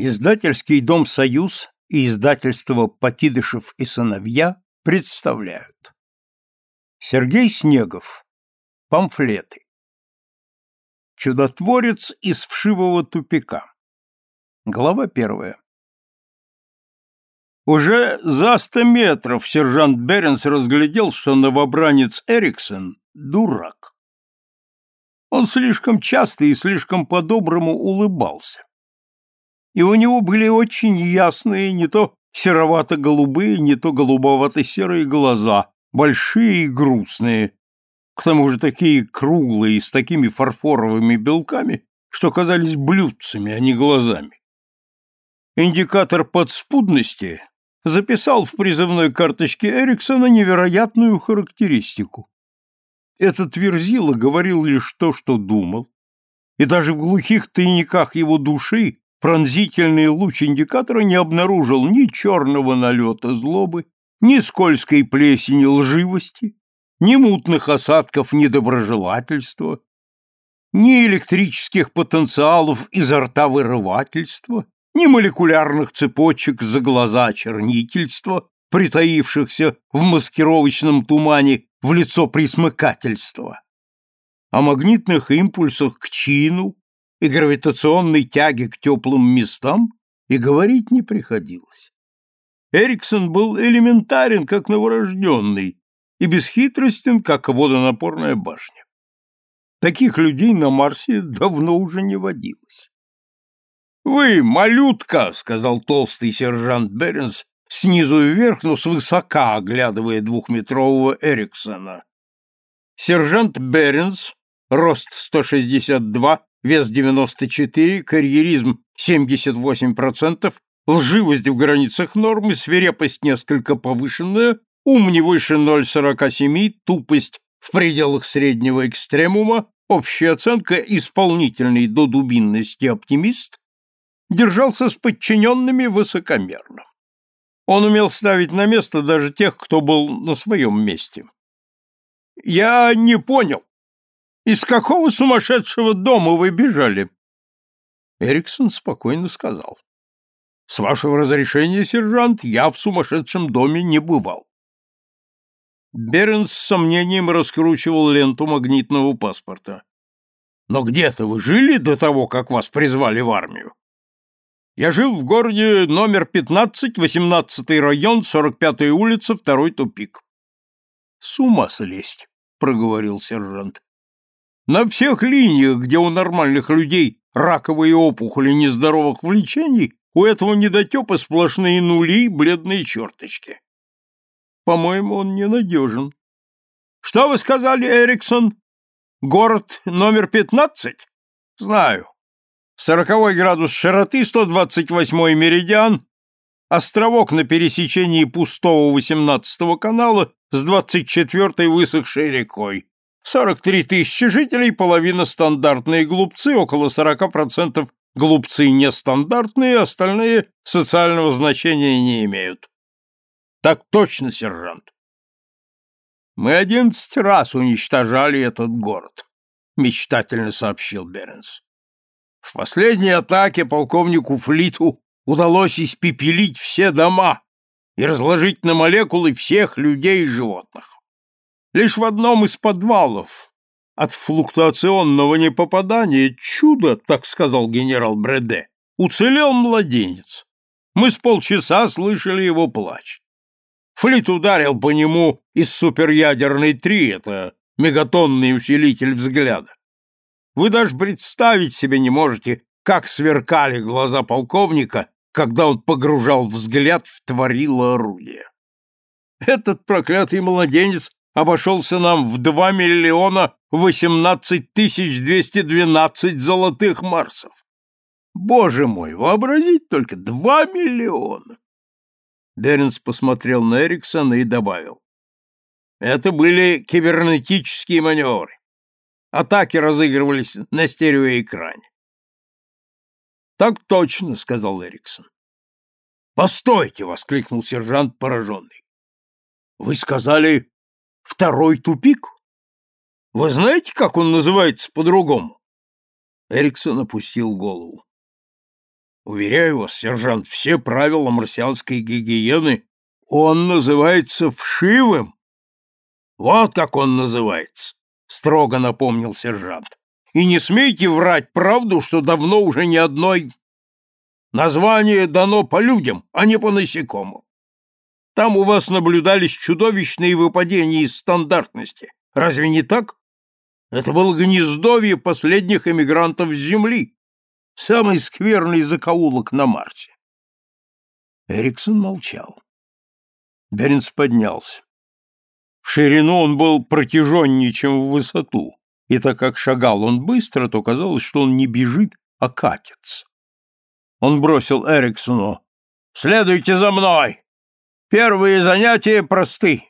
Издательский дом «Союз» и издательство «Покидышев и сыновья» представляют. Сергей Снегов. Памфлеты. Чудотворец из вшивого тупика. Глава первая. Уже за сто метров сержант Беренс разглядел, что новобранец Эриксон — дурак. Он слишком часто и слишком по-доброму улыбался и у него были очень ясные, не то серовато-голубые, не то голубовато-серые глаза, большие и грустные, к тому же такие круглые, с такими фарфоровыми белками, что казались блюдцами, а не глазами. Индикатор подспудности записал в призывной карточке Эриксона невероятную характеристику. Этот Верзила говорил лишь то, что думал, и даже в глухих тайниках его души Пронзительный луч индикатора не обнаружил ни черного налета злобы, ни скользкой плесени лживости, ни мутных осадков недоброжелательства, ни электрических потенциалов изо рта вырывательства, ни молекулярных цепочек за глаза чернительства, притаившихся в маскировочном тумане в лицо присмыкательства, о магнитных импульсах к чину, и гравитационной тяги к теплым местам и говорить не приходилось. Эриксон был элементарен, как новорожденный, и бесхитростен, как водонапорная башня. Таких людей на Марсе давно уже не водилось. «Вы, малютка!» — сказал толстый сержант Беренс, снизу вверх, но свысока оглядывая двухметрового Эриксона. Сержант Беренс, рост 162, вес 94, карьеризм 78%, лживость в границах нормы, свирепость несколько повышенная, ум не выше 0,47, тупость в пределах среднего экстремума, общая оценка исполнительный до дубинности оптимист, держался с подчиненными высокомерно. Он умел ставить на место даже тех, кто был на своем месте. «Я не понял», из какого сумасшедшего дома вы бежали? Эриксон спокойно сказал. С вашего разрешения, сержант, я в сумасшедшем доме не бывал. Бернс с сомнением раскручивал ленту магнитного паспорта. Но где-то вы жили до того, как вас призвали в армию? Я жил в городе номер 15, 18 район, 45-я улица, второй тупик. С ума слезть, проговорил сержант. На всех линиях, где у нормальных людей раковые опухоли нездоровых влечений, у этого недотепа сплошные нули и бледные черточки. По-моему, он ненадежен. Что вы сказали, Эриксон? Город номер пятнадцать? Знаю. Сороковой градус широты, сто двадцать восьмой меридиан, островок на пересечении пустого восемнадцатого канала с двадцать четвертой высохшей рекой. 43 тысячи жителей, половина стандартные глупцы, около 40% глупцы нестандартные, остальные социального значения не имеют. Так точно, сержант. Мы одиннадцать раз уничтожали этот город, мечтательно сообщил Беренс. В последней атаке полковнику Флиту удалось испепелить все дома и разложить на молекулы всех людей и животных. Лишь в одном из подвалов от флуктуационного непопадания чудо, так сказал генерал Бреде, уцелел младенец. Мы с полчаса слышали его плач. Флит ударил по нему из суперядерной три, это мегатонный усилитель взгляда. Вы даже представить себе не можете, как сверкали глаза полковника, когда он погружал взгляд в творило орудие. Этот проклятый младенец обошелся нам в 2 миллиона 18 тысяч 212 золотых марсов. Боже мой, вообразить только 2 миллиона! Деренс посмотрел на Эриксона и добавил. Это были кибернетические маневры. Атаки разыгрывались на стереоэкране. Так точно, сказал Эриксон. Постойте, воскликнул сержант пораженный. Вы сказали Второй тупик? Вы знаете, как он называется по-другому? Эриксон опустил голову. Уверяю вас, сержант, все правила марсианской гигиены он называется вшивым. Вот как он называется, строго напомнил сержант. И не смейте врать правду, что давно уже ни одной название дано по людям, а не по насекомым. Там у вас наблюдались чудовищные выпадения из стандартности. Разве не так? Это было гнездовье последних эмигрантов с Земли. Самый скверный закоулок на Марсе. Эриксон молчал. Беренс поднялся. В ширину он был протяженнее, чем в высоту, и так как шагал он быстро, то казалось, что он не бежит, а катится. Он бросил Эриксону. «Следуйте за мной! Первые занятия просты.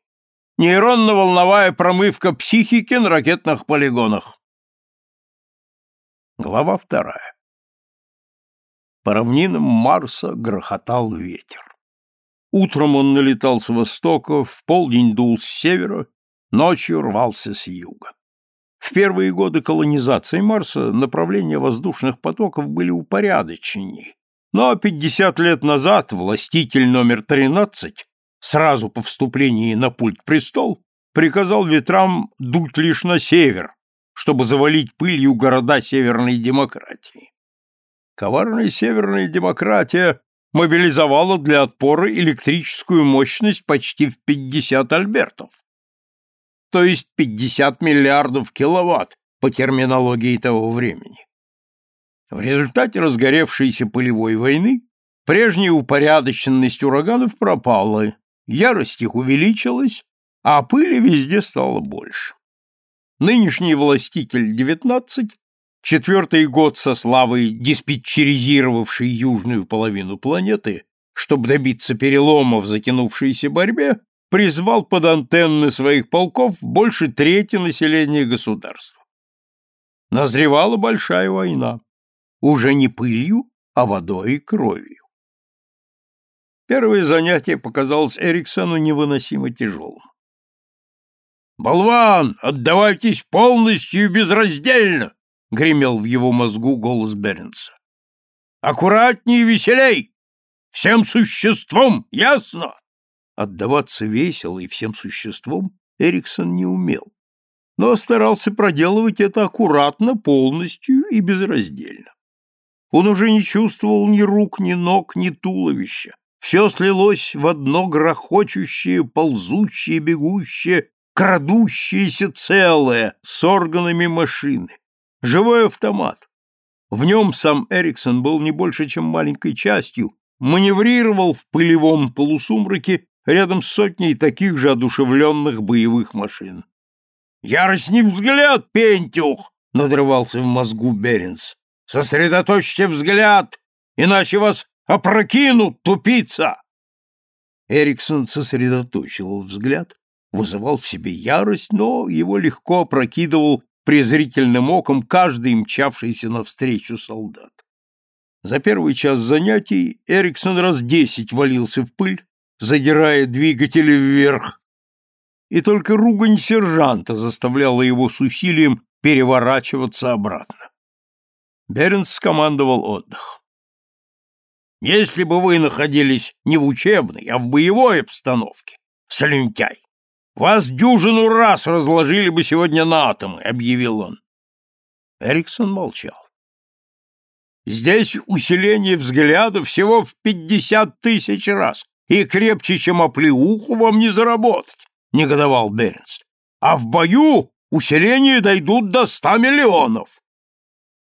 Нейронно-волновая промывка психики на ракетных полигонах». Глава вторая. По равнинам Марса грохотал ветер. Утром он налетал с востока, в полдень дул с севера, ночью рвался с юга. В первые годы колонизации Марса направления воздушных потоков были упорядоченнее, но 50 лет назад властитель номер 13, сразу по вступлении на пульт престол, приказал ветрам дуть лишь на север, чтобы завалить пылью города северной демократии. Коварная северная демократия мобилизовала для отпора электрическую мощность почти в 50 альбертов, то есть 50 миллиардов киловатт по терминологии того времени. В результате разгоревшейся пылевой войны прежняя упорядоченность ураганов пропала, ярость их увеличилась, а пыли везде стало больше. Нынешний властитель 19 Четвертый год со славой диспетчеризировавший южную половину планеты, чтобы добиться перелома в затянувшейся борьбе, призвал под антенны своих полков больше трети населения государства. Назревала большая война, уже не пылью, а водой и кровью. Первое занятие показалось Эриксону невыносимо тяжелым. «Болван, отдавайтесь полностью и безраздельно!» — гремел в его мозгу голос Беренса. «Аккуратней и веселей! Всем существом, ясно?» Отдаваться весело и всем существом Эриксон не умел, но старался проделывать это аккуратно, полностью и безраздельно. Он уже не чувствовал ни рук, ни ног, ни туловища. Все слилось в одно грохочущее, ползущее, бегущее, крадущееся целое с органами машины. Живой автомат. В нем сам Эриксон был не больше, чем маленькой частью, маневрировал в пылевом полусумраке рядом с сотней таких же одушевленных боевых машин. «Яростный взгляд, Пентюх!» — надрывался в мозгу Беренс. «Сосредоточьте взгляд, иначе вас опрокинут, тупица!» Эриксон сосредоточивал взгляд, вызывал в себе ярость, но его легко опрокидывал презрительным оком каждый мчавшийся навстречу солдат. За первый час занятий Эриксон раз десять валился в пыль, задирая двигатели вверх, и только ругань сержанта заставляла его с усилием переворачиваться обратно. Бернс скомандовал отдых. «Если бы вы находились не в учебной, а в боевой обстановке, слюнтяй, вас дюжину раз разложили бы сегодня на атомы, объявил он. Эриксон молчал. Здесь усиление взгляда всего в пятьдесят тысяч раз, и крепче, чем оплеуху, вам не заработать, негодовал Бернс. А в бою усиления дойдут до ста миллионов.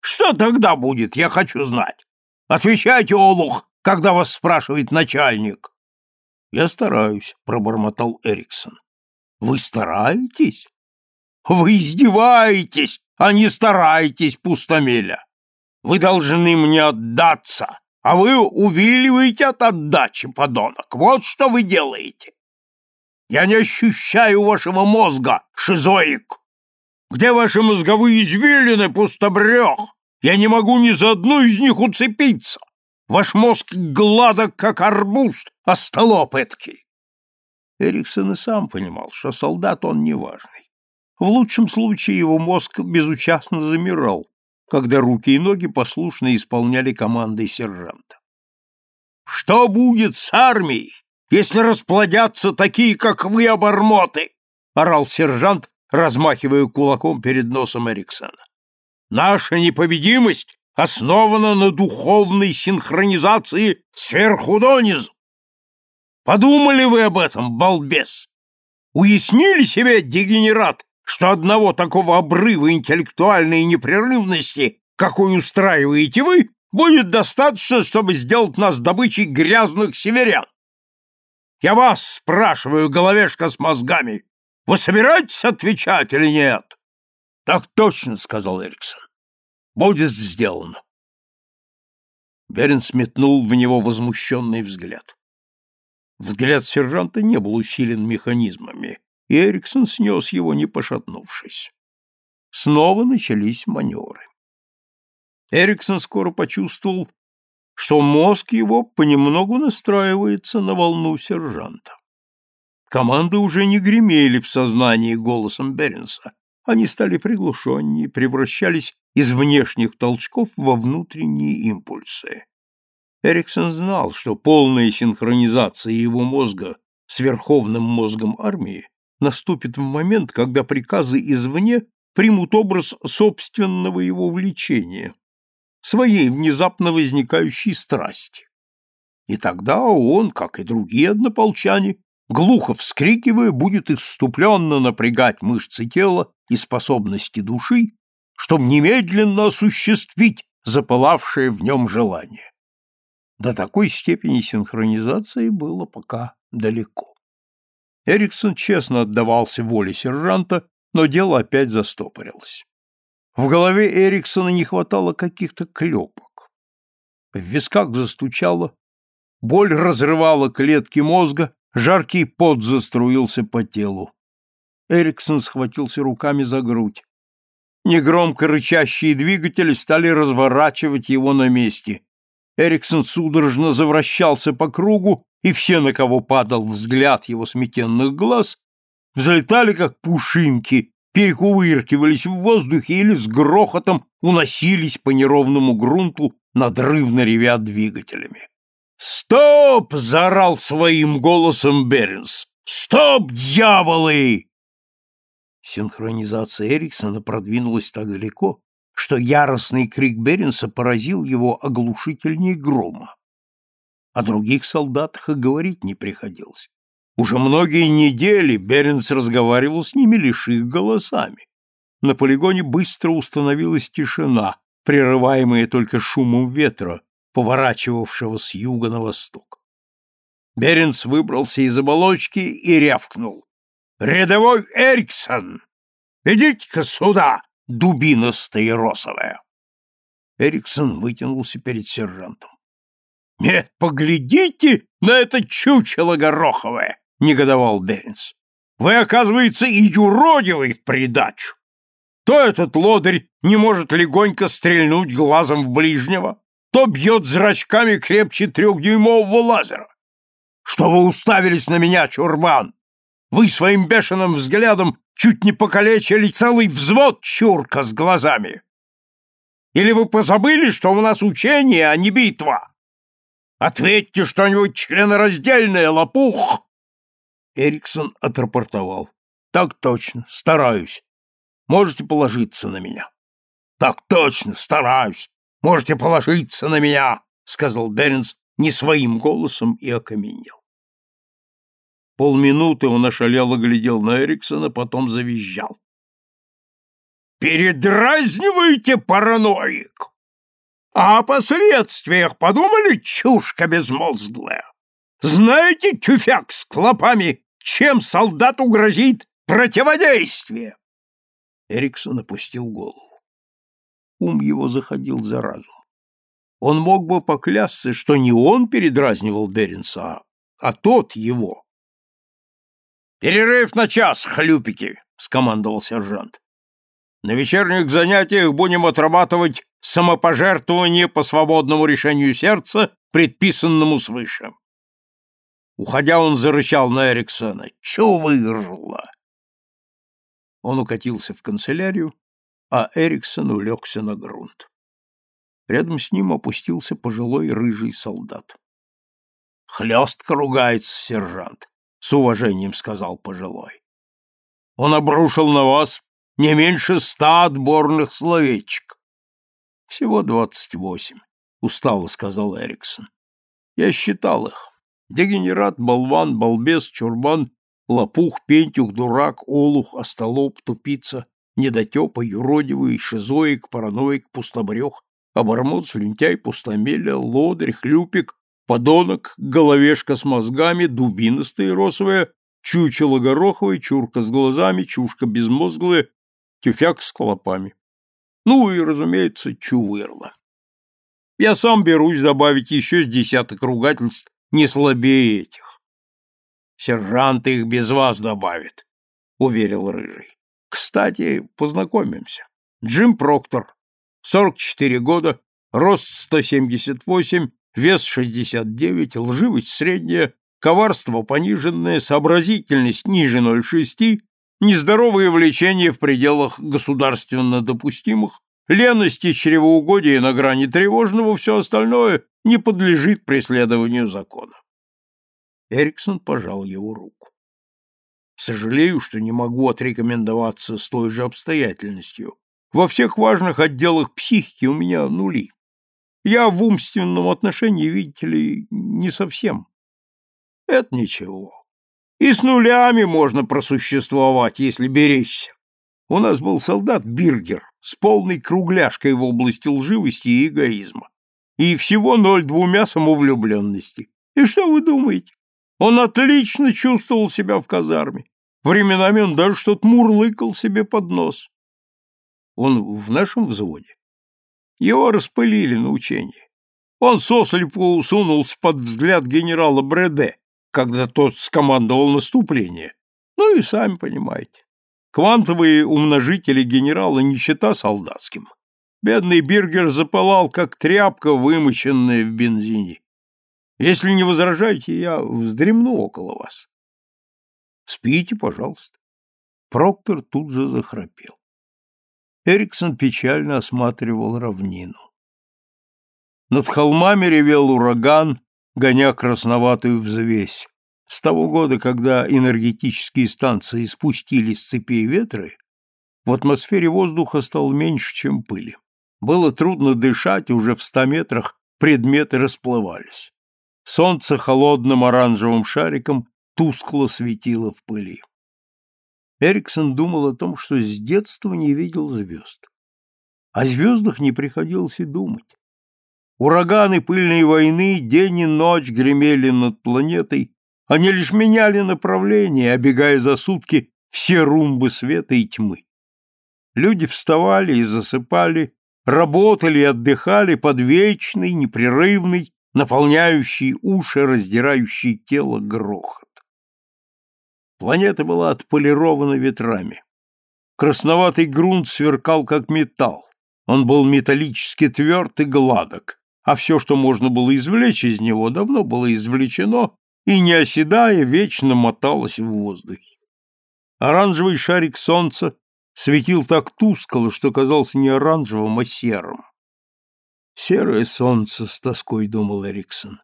Что тогда будет, я хочу знать. Отвечайте, Олух, когда вас спрашивает начальник. Я стараюсь, пробормотал Эриксон. Вы стараетесь? Вы издеваетесь, а не стараетесь, пустомеля. Вы должны мне отдаться, а вы увиливаете от отдачи, подонок. Вот что вы делаете. Я не ощущаю вашего мозга, шизоик. Где ваши мозговые извилины, пустобрех? Я не могу ни за одну из них уцепиться. Ваш мозг гладок, как арбуз, остолоп эткий. Эриксон и сам понимал, что солдат он неважный. В лучшем случае его мозг безучастно замирал, когда руки и ноги послушно исполняли команды сержанта. Что будет с армией, если расплодятся такие, как вы, обормоты? орал сержант, размахивая кулаком перед носом Эриксона. Наша непобедимость основана на духовной синхронизации сверху донизу. Подумали вы об этом, балбес? Уяснили себе, дегенерат, что одного такого обрыва интеллектуальной непрерывности, какой устраиваете вы, будет достаточно, чтобы сделать нас добычей грязных северян? Я вас спрашиваю, головешка с мозгами, вы собираетесь отвечать или нет? Так точно, сказал Эриксон. Будет сделано. Берин сметнул в него возмущенный взгляд. Взгляд сержанта не был усилен механизмами, и Эриксон снес его, не пошатнувшись. Снова начались маневры. Эриксон скоро почувствовал, что мозг его понемногу настраивается на волну сержанта. Команды уже не гремели в сознании голосом Беренса. Они стали приглушеннее, превращались из внешних толчков во внутренние импульсы. Эриксон знал, что полная синхронизация его мозга с верховным мозгом армии наступит в момент, когда приказы извне примут образ собственного его влечения, своей внезапно возникающей страсти. И тогда он, как и другие однополчане, глухо вскрикивая, будет иступленно напрягать мышцы тела и способности души, чтобы немедленно осуществить запылавшее в нем желание. До такой степени синхронизации было пока далеко. Эриксон честно отдавался воле сержанта, но дело опять застопорилось. В голове Эриксона не хватало каких-то клепок. В висках застучало, боль разрывала клетки мозга, жаркий пот заструился по телу. Эриксон схватился руками за грудь. Негромко рычащие двигатели стали разворачивать его на месте. Эриксон судорожно завращался по кругу, и все, на кого падал взгляд его сметенных глаз, взлетали, как пушинки, перекувыркивались в воздухе или с грохотом уносились по неровному грунту, надрывно ревя двигателями. «Стоп!» — заорал своим голосом Бернс. «Стоп, дьяволы!» Синхронизация Эриксона продвинулась так далеко, что яростный крик Беренса поразил его оглушительнее грома. О других солдатах и говорить не приходилось. Уже многие недели Беренс разговаривал с ними лишь их голосами. На полигоне быстро установилась тишина, прерываемая только шумом ветра, поворачивавшего с юга на восток. Беренс выбрался из оболочки и рявкнул. «Рядовой Эриксон! Идите-ка сюда, дубина стаиросовая!» Эриксон вытянулся перед сержантом. «Нет, поглядите на это чучело гороховое!» — негодовал Беренс. «Вы, оказывается, и юродивый в придачу! То этот лодырь не может легонько стрельнуть глазом в ближнего, то бьет зрачками крепче трехдюймового лазера. Что вы уставились на меня, чурбан? Вы своим бешеным взглядом чуть не покалечили целый взвод чурка с глазами. Или вы позабыли, что у нас учение, а не битва? Ответьте что-нибудь членораздельное, лопух!» Эриксон отрапортовал. «Так точно, стараюсь. Можете положиться на меня». «Так точно, стараюсь. Можете положиться на меня», — сказал Бернс не своим голосом и окаменел. Полминуты он ошалело глядел на Эриксона, потом завизжал. «Передразниваете, параноик! А о последствиях подумали, чушка безмозглая? Знаете, тюфяк с клопами, чем солдату грозит противодействие?» Эриксон опустил голову. Ум его заходил за разум. Он мог бы поклясться, что не он передразнивал Беренса, а тот его. «Перерыв на час, хлюпики!» — скомандовал сержант. «На вечерних занятиях будем отрабатывать самопожертвование по свободному решению сердца, предписанному свыше». Уходя, он зарычал на Эриксона. «Чё выржла?» Он укатился в канцелярию, а Эриксон улегся на грунт. Рядом с ним опустился пожилой рыжий солдат. Хлестко ругается сержант, с уважением сказал пожилой. Он обрушил на вас не меньше ста отборных словечек. Всего двадцать восемь, устало сказал Эриксон. Я считал их. Дегенерат, болван, балбес, чурбан, лопух, пентюх, дурак, олух, остолоп, тупица, недотепа, юродивый, шизоик, параноик, пустобрех, обормот, слюнтяй, пустомеля, лодырь, хлюпик, подонок, головешка с мозгами, дубина стаиросовая, чучело гороховое, чурка с глазами, чушка безмозглая, тюфяк с клопами. Ну и, разумеется, чувырла. Я сам берусь добавить еще с десяток ругательств не слабее этих. Сержант их без вас добавит, — уверил Рыжий. Кстати, познакомимся. Джим Проктор, 44 года, рост 178, вес 69, лживость средняя, коварство пониженное, сообразительность ниже 0,6, нездоровые влечения в пределах государственно допустимых, леность и чревоугодие на грани тревожного, все остальное не подлежит преследованию закона. Эриксон пожал его руку. Сожалею, что не могу отрекомендоваться с той же обстоятельностью. Во всех важных отделах психики у меня нули. Я в умственном отношении, видите ли, не совсем. Это ничего. И с нулями можно просуществовать, если беречься. У нас был солдат Биргер с полной кругляшкой в области лживости и эгоизма. И всего ноль двумя самовлюбленности. И что вы думаете? Он отлично чувствовал себя в казарме. Временами он даже что-то мурлыкал себе под нос. Он в нашем взводе. Его распылили на учение. Он сослепу усунулся под взгляд генерала Бреде, когда тот скомандовал наступление. Ну и сами понимаете. Квантовые умножители генерала не чета солдатским. Бедный Биргер запылал, как тряпка, вымоченная в бензине. Если не возражаете, я вздремну около вас. Спите, пожалуйста. Проктор тут же захрапел. Эриксон печально осматривал равнину. Над холмами ревел ураган, гоня красноватую взвесь. С того года, когда энергетические станции спустили с цепей ветры, в атмосфере воздуха стало меньше, чем пыли. Было трудно дышать, уже в ста метрах предметы расплывались. Солнце холодным оранжевым шариком тускло светило в пыли. Эриксон думал о том, что с детства не видел звезд. О звездах не приходилось и думать. Ураганы пыльной войны день и ночь гремели над планетой, они лишь меняли направление, обегая за сутки все румбы света и тьмы. Люди вставали и засыпали, работали и отдыхали под вечный, непрерывный, наполняющий уши, раздирающий тело грохот. Планета была отполирована ветрами. Красноватый грунт сверкал, как металл. Он был металлически тверд и гладок, а все, что можно было извлечь из него, давно было извлечено и, не оседая, вечно моталось в воздухе. Оранжевый шарик солнца светил так тускло, что казался не оранжевым, а серым. Серое солнце, с тоской думал Эриксон.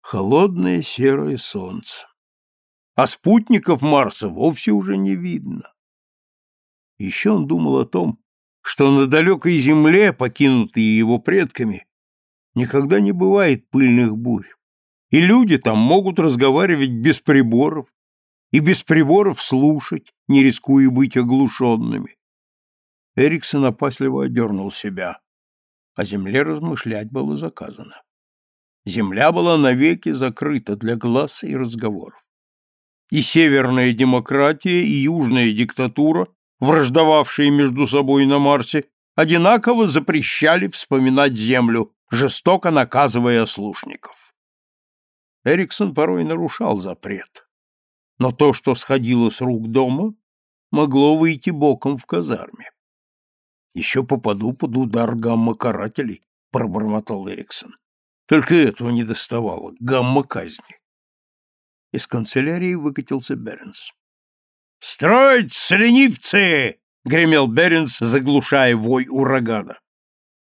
Холодное серое солнце. А спутников Марса вовсе уже не видно. Еще он думал о том, что на далекой Земле, покинутой его предками, никогда не бывает пыльных бурь. И люди там могут разговаривать без приборов, и без приборов слушать, не рискуя быть оглушенными. Эриксон опасливо одернул себя. О земле размышлять было заказано. Земля была навеки закрыта для глаз и разговоров. И северная демократия, и южная диктатура, враждовавшие между собой на Марсе, одинаково запрещали вспоминать землю, жестоко наказывая ослушников. Эриксон порой нарушал запрет, но то, что сходило с рук дома, могло выйти боком в казарме. «Еще попаду под удар гамма-карателей», — пробормотал Эриксон. «Только этого не доставало, гамма-казни». Из канцелярии выкатился Беренс. «Строить, ленивцы!» — гремел Беренс, заглушая вой урагана.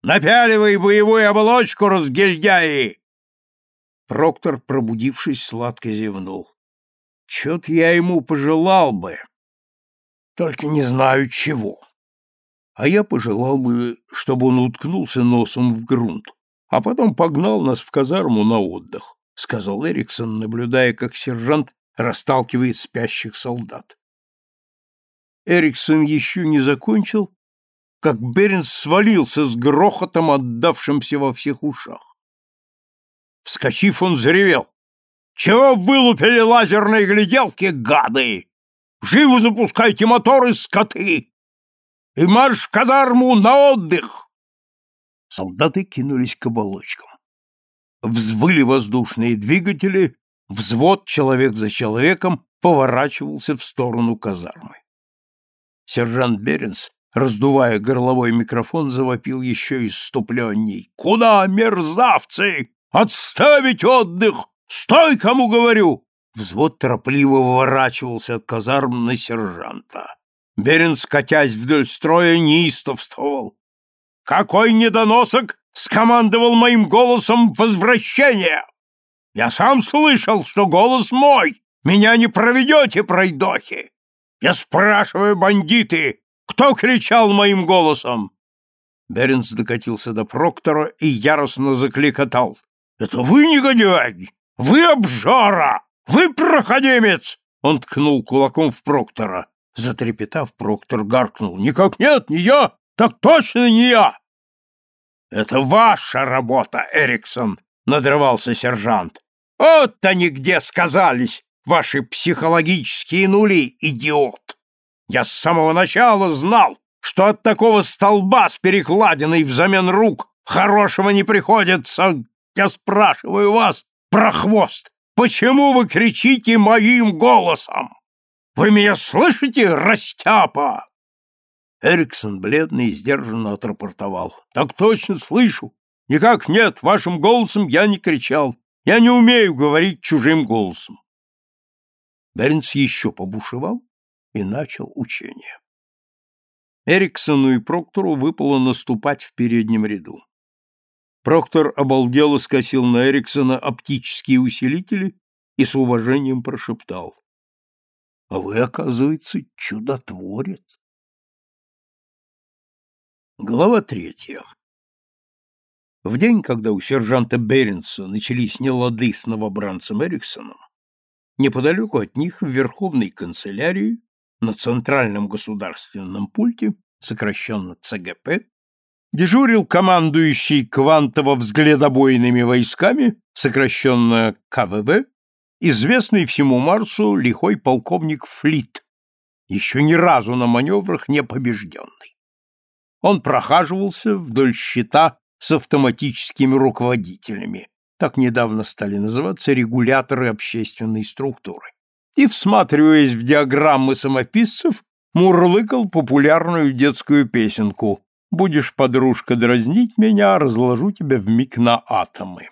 Напяливай боевую оболочку, разгильдяи!» Проктор, пробудившись, сладко зевнул. Чё-то я ему пожелал бы, только не знаю чего. А я пожелал бы, чтобы он уткнулся носом в грунт, а потом погнал нас в казарму на отдых, сказал Эриксон, наблюдая, как сержант расталкивает спящих солдат. Эриксон еще не закончил, как Беренс свалился с грохотом, отдавшимся во всех ушах. Вскочив, он заревел. «Чего вылупили лазерные гляделки, гады? Живо запускайте моторы, скоты! И марш в казарму на отдых!» Солдаты кинулись к оболочкам. Взвыли воздушные двигатели, взвод человек за человеком поворачивался в сторону казармы. Сержант Беренс, раздувая горловой микрофон, завопил еще иступленней. «Куда, мерзавцы? Отставить отдых! Стой, кому говорю!» Взвод торопливо выворачивался от казарм на сержанта. Беренс, катясь вдоль строя, неистовствовал. «Какой недоносок скомандовал моим голосом возвращение! Я сам слышал, что голос мой! Меня не проведете, пройдохи! Я спрашиваю, бандиты, кто кричал моим голосом? Беренс докатился до Проктора и яростно закликотал. «Это вы, негодяй! Вы обжора! Вы проходимец!» Он ткнул кулаком в Проктора. Затрепетав, Проктор гаркнул. «Никак нет, не я! Так точно не я!» «Это ваша работа, Эриксон!» — надрывался сержант. «Вот они где сказались! Ваши психологические нули, идиот! Я с самого начала знал, что от такого столба с перекладиной взамен рук хорошего не приходится. Я спрашиваю вас, прохвост, почему вы кричите моим голосом? Вы меня слышите, растяпа?» Эриксон, бледный, сдержанно отрапортовал. «Так точно слышу. Никак нет, вашим голосом я не кричал. Я не умею говорить чужим голосом. Бернс еще побушевал и начал учение. Эриксону и Проктору выпало наступать в переднем ряду. Проктор обалдело скосил на Эриксона оптические усилители и с уважением прошептал. — А вы, оказывается, чудотворец. Глава третья. В день, когда у сержанта Беренса начались нелады с новобранцем Эриксоном, Неподалеку от них в Верховной канцелярии на Центральном государственном пульте, сокращенно ЦГП, дежурил командующий квантово-взглядобойными войсками, сокращенно КВВ, известный всему Марсу лихой полковник Флит, еще ни разу на маневрах не побежденный. Он прохаживался вдоль щита с автоматическими руководителями, так недавно стали называться регуляторы общественной структуры, и, всматриваясь в диаграммы самописцев, мурлыкал популярную детскую песенку «Будешь, подружка, дразнить меня, разложу тебя вмиг на атомы».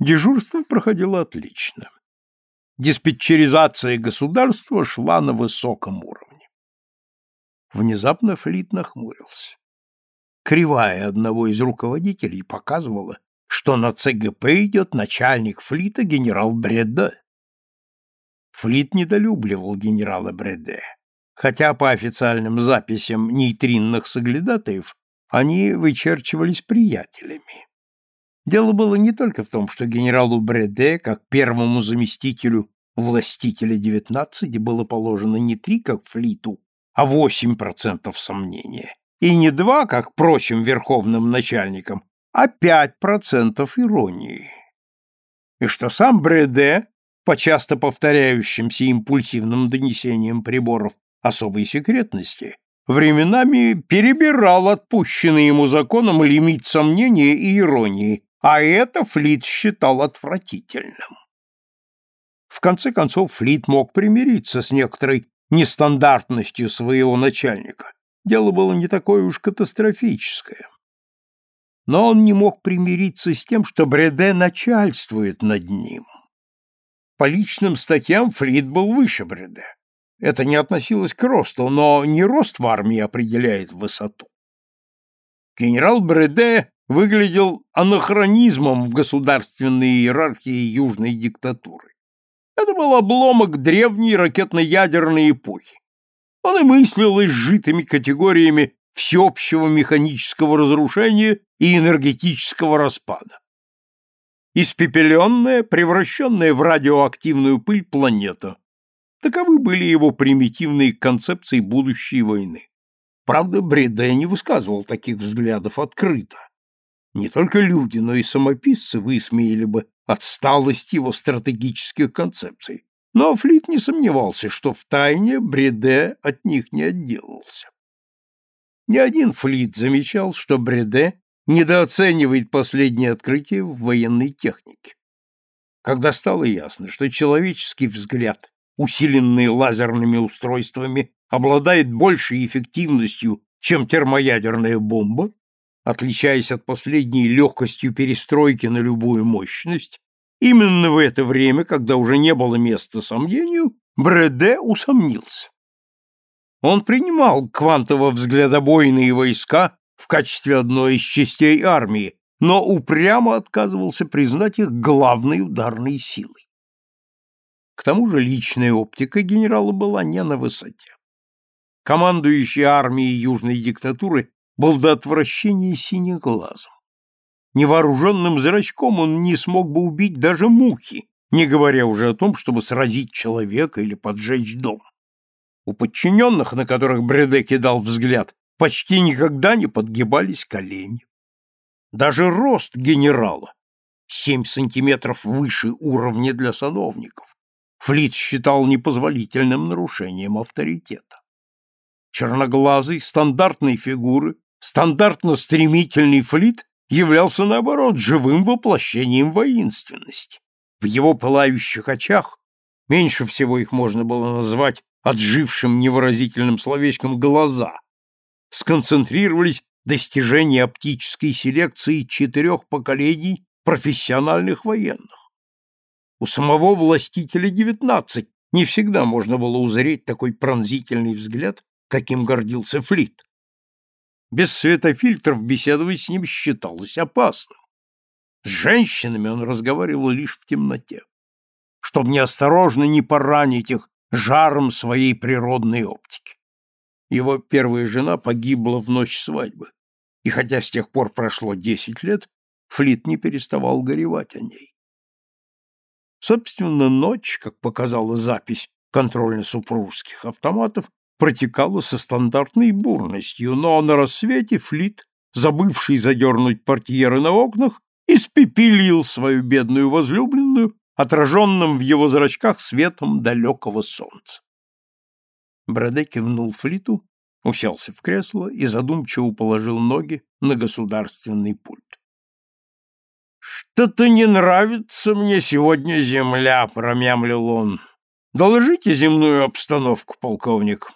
Дежурство проходило отлично. Диспетчеризация государства шла на высоком уровне. Внезапно Флит нахмурился. Кривая одного из руководителей показывала, что на ЦГП идет начальник флита генерал Бреде. Флит недолюбливал генерала Бреде, хотя по официальным записям нейтринных соглядатаев они вычерчивались приятелями. Дело было не только в том, что генералу Бреде, как первому заместителю властителя 19, было положено не три, как Флиту, а восемь процентов сомнения, и не два, как прочим верховным начальникам, а 5% иронии. И что сам Бреде, по часто повторяющимся импульсивным донесениям приборов особой секретности, временами перебирал отпущенный ему законом лимит сомнения и иронии, а это Флит считал отвратительным. В конце концов, Флит мог примириться с некоторой нестандартностью своего начальника. Дело было не такое уж катастрофическое но он не мог примириться с тем, что Бреде начальствует над ним. По личным статьям Фрид был выше Бреде. Это не относилось к росту, но не рост в армии определяет высоту. Генерал Бреде выглядел анахронизмом в государственной иерархии южной диктатуры. Это был обломок древней ракетно-ядерной эпохи. Он и мыслил изжитыми категориями всеобщего механического разрушения и энергетического распада. Испепеленная, превращенная в радиоактивную пыль планета. Таковы были его примитивные концепции будущей войны. Правда, Бреде не высказывал таких взглядов открыто. Не только люди, но и самописцы высмеяли бы отсталость его стратегических концепций. Но Флит не сомневался, что в тайне Бреде от них не отделался. Ни один Флит замечал, что Бреде недооценивает последние открытия в военной технике. Когда стало ясно, что человеческий взгляд, усиленный лазерными устройствами, обладает большей эффективностью, чем термоядерная бомба, отличаясь от последней легкостью перестройки на любую мощность, именно в это время, когда уже не было места сомнению, Бреде усомнился. Он принимал квантово-взглядобойные войска в качестве одной из частей армии, но упрямо отказывался признать их главной ударной силой. К тому же личная оптика генерала была не на высоте. Командующий армией южной диктатуры был до отвращения синеглазом. Невооруженным зрачком он не смог бы убить даже мухи, не говоря уже о том, чтобы сразить человека или поджечь дом. У подчиненных, на которых Бреде кидал взгляд, почти никогда не подгибались колени. Даже рост генерала, семь сантиметров выше уровня для сановников, Флит считал непозволительным нарушением авторитета. Черноглазый, стандартной фигуры, стандартно стремительный Флит являлся, наоборот, живым воплощением воинственности. В его пылающих очах, меньше всего их можно было назвать отжившим невыразительным словечком «глаза», сконцентрировались достижения оптической селекции четырех поколений профессиональных военных. У самого властителя девятнадцать не всегда можно было узреть такой пронзительный взгляд, каким гордился Флит. Без светофильтров беседовать с ним считалось опасным. С женщинами он разговаривал лишь в темноте. Чтобы неосторожно не поранить их жаром своей природной оптики. Его первая жена погибла в ночь свадьбы, и хотя с тех пор прошло десять лет, Флит не переставал горевать о ней. Собственно, ночь, как показала запись контрольно-супружеских автоматов, протекала со стандартной бурностью, но на рассвете Флит, забывший задернуть портьеры на окнах, испепелил свою бедную возлюбленную отраженным в его зрачках светом далекого солнца. Бреде кивнул Флиту, уселся в кресло и задумчиво положил ноги на государственный пульт. «Что-то не нравится мне сегодня земля», — промямлил он. «Доложите земную обстановку, полковник».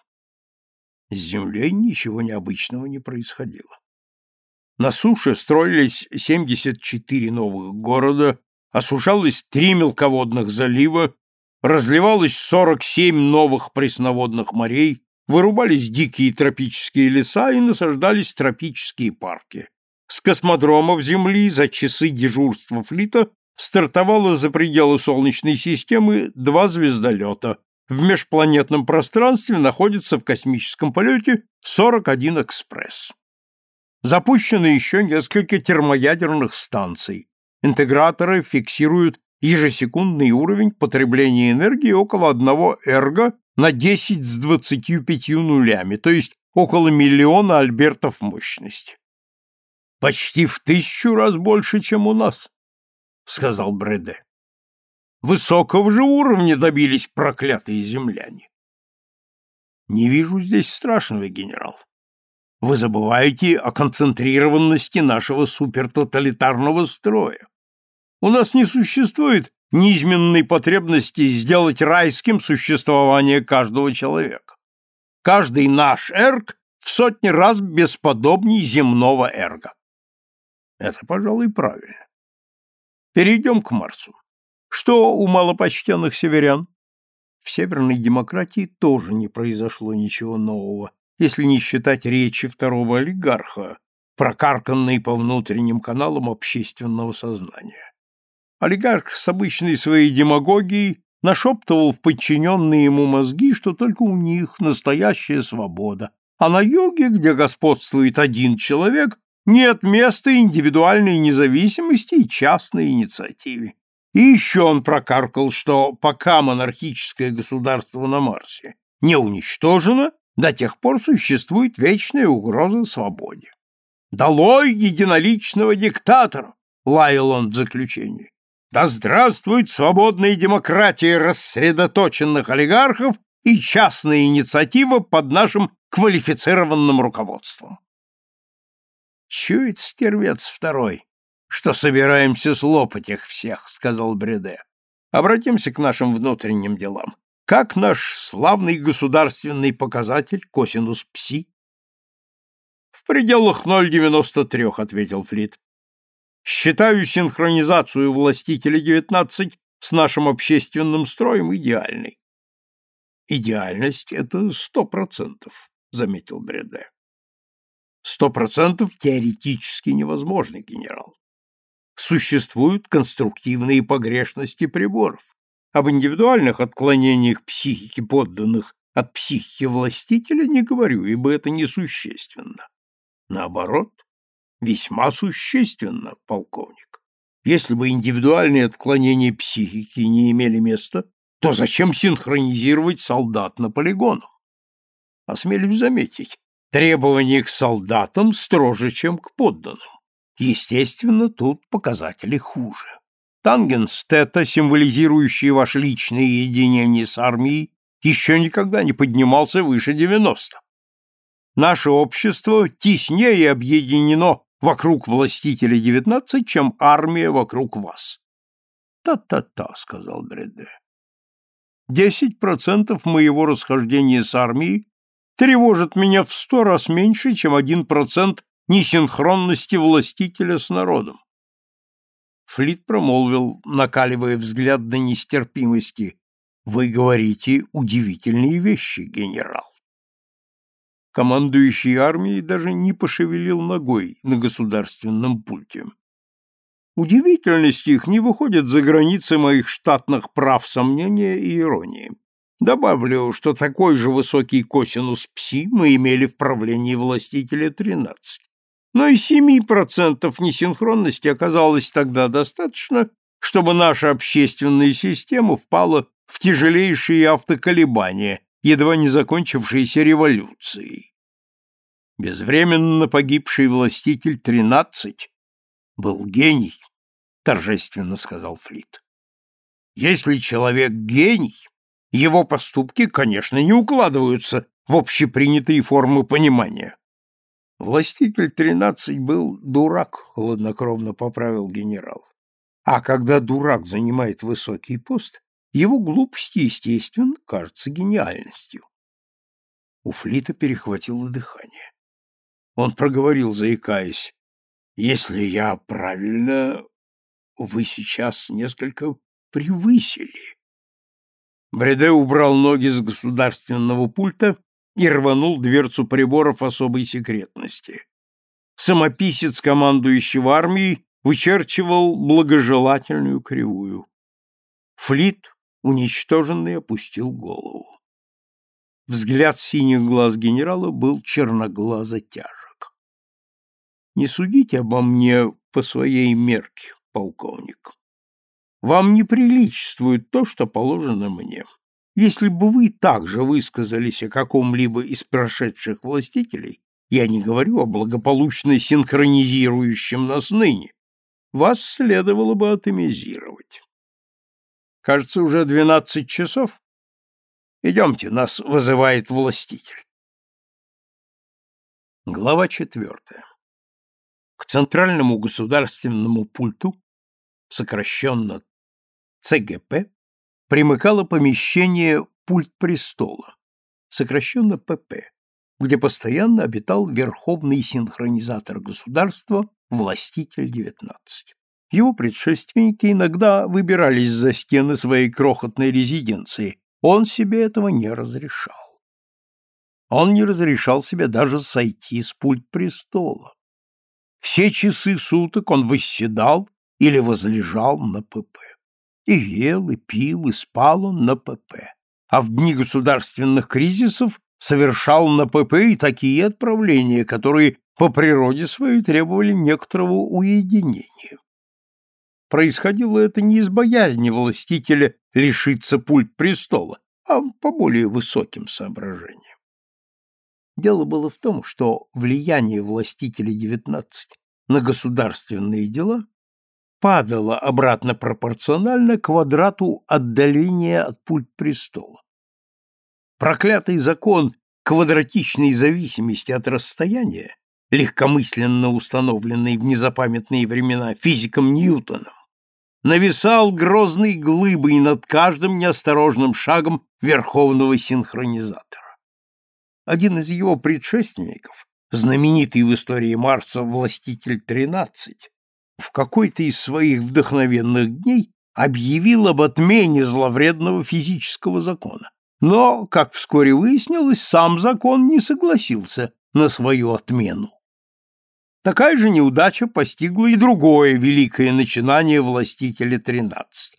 С землей ничего необычного не происходило. На суше строились 74 новых города, осушалось три мелководных залива, разливалось 47 новых пресноводных морей, вырубались дикие тропические леса и насаждались тропические парки. С космодромов Земли за часы дежурства флита стартовало за пределы Солнечной системы два звездолета. В межпланетном пространстве находится в космическом полете 41 экспресс. Запущено еще несколько термоядерных станций. Интеграторы фиксируют ежесекундный уровень потребления энергии около одного эрго на 10 с 25 нулями, то есть около миллиона альбертов мощности. «Почти в тысячу раз больше, чем у нас», — сказал Бреде. «Высокого же уровня добились проклятые земляне». «Не вижу здесь страшного, генерал. Вы забываете о концентрированности нашего супертоталитарного строя. У нас не существует низменной потребности сделать райским существование каждого человека. Каждый наш эрг в сотни раз бесподобней земного эрга. Это, пожалуй, правильно. Перейдем к Марсу. Что у малопочтенных северян? В северной демократии тоже не произошло ничего нового, если не считать речи второго олигарха, прокарканный по внутренним каналам общественного сознания. Олигарх с обычной своей демагогией нашептывал в подчиненные ему мозги, что только у них настоящая свобода, а на юге, где господствует один человек, нет места индивидуальной независимости и частной инициативе. И еще он прокаркал, что пока монархическое государство на Марсе не уничтожено, до тех пор существует вечная угроза свободе. «Долой единоличного диктатора!» — лаял он в заключении. «Да здравствует свободная демократия рассредоточенных олигархов и частная инициатива под нашим квалифицированным руководством!» «Чует стервец второй, что собираемся слопать их всех», — сказал Бреде. «Обратимся к нашим внутренним делам. Как наш славный государственный показатель косинус пси?» «В пределах 0,93», — ответил Флит. «Считаю синхронизацию властителя 19 с нашим общественным строем идеальной». «Идеальность — это сто процентов», — заметил Бреде. «Сто процентов теоретически невозможно, генерал. Существуют конструктивные погрешности приборов. Об индивидуальных отклонениях психики подданных от психики властителя не говорю, ибо это несущественно. Наоборот, весьма существенно, полковник. Если бы индивидуальные отклонения психики не имели места, то зачем синхронизировать солдат на полигонах? Осмелюсь заметить, требования к солдатам строже, чем к подданным. Естественно, тут показатели хуже. Тангенстета, символизирующий ваше личное единение с армией, еще никогда не поднимался выше 90. Наше общество теснее объединено вокруг властителя 19, чем армия вокруг вас. Та-та-та, сказал Бреде. Десять процентов моего расхождения с армией тревожит меня в сто раз меньше, чем один процент несинхронности властителя с народом. Флит промолвил, накаливая взгляд на нестерпимости. «Вы говорите удивительные вещи, генерал» командующий армией даже не пошевелил ногой на государственном пульте. Удивительность их не выходит за границы моих штатных прав сомнения и иронии. Добавлю, что такой же высокий косинус пси мы имели в правлении властителя 13. Но и 7% несинхронности оказалось тогда достаточно, чтобы наша общественная система впала в тяжелейшие автоколебания, едва не закончившейся революцией. Безвременно погибший властитель тринадцать был гений, торжественно сказал Флит. Если человек гений, его поступки, конечно, не укладываются в общепринятые формы понимания. Властитель тринадцать был дурак, хладнокровно поправил генерал. А когда дурак занимает высокий пост, его глупость, естественно, кажется гениальностью. У Флита перехватило дыхание. Он проговорил, заикаясь, «Если я правильно, вы сейчас несколько превысили». Бреде убрал ноги с государственного пульта и рванул дверцу приборов особой секретности. Самописец командующего армией вычерчивал благожелательную кривую. Флит уничтоженный опустил голову. Взгляд синих глаз генерала был черноглазо тяжек. «Не судите обо мне по своей мерке, полковник. Вам не приличествует то, что положено мне. Если бы вы также высказались о каком-либо из прошедших властителей, я не говорю о благополучно синхронизирующем нас ныне, вас следовало бы атомизировать. Кажется, уже двенадцать часов. Идемте, нас вызывает властитель. Глава четвертая. К центральному государственному пульту, сокращенно ЦГП, примыкало помещение пульт престола, сокращенно ПП, где постоянно обитал верховный синхронизатор государства, властитель 19. Его предшественники иногда выбирались за стены своей крохотной резиденции, он себе этого не разрешал. Он не разрешал себе даже сойти с пульт престола. все часы суток он восседал или возлежал на ПП. И ел, и пил, и спал он на ПП. А в дни государственных кризисов совершал на ПП и такие отправления, которые по природе своей требовали некоторого уединения. Происходило это не из боязни властителя лишиться пульт престола, а по более высоким соображениям. Дело было в том, что влияние властителя XIX на государственные дела падало обратно пропорционально квадрату отдаления от пульт престола. Проклятый закон квадратичной зависимости от расстояния, легкомысленно установленный в незапамятные времена физиком Ньютоном, нависал грозной глыбой над каждым неосторожным шагом верховного синхронизатора. Один из его предшественников, знаменитый в истории Марса властитель 13, в какой-то из своих вдохновенных дней объявил об отмене зловредного физического закона. Но, как вскоре выяснилось, сам закон не согласился на свою отмену. Такая же неудача постигла и другое великое начинание властителя 13.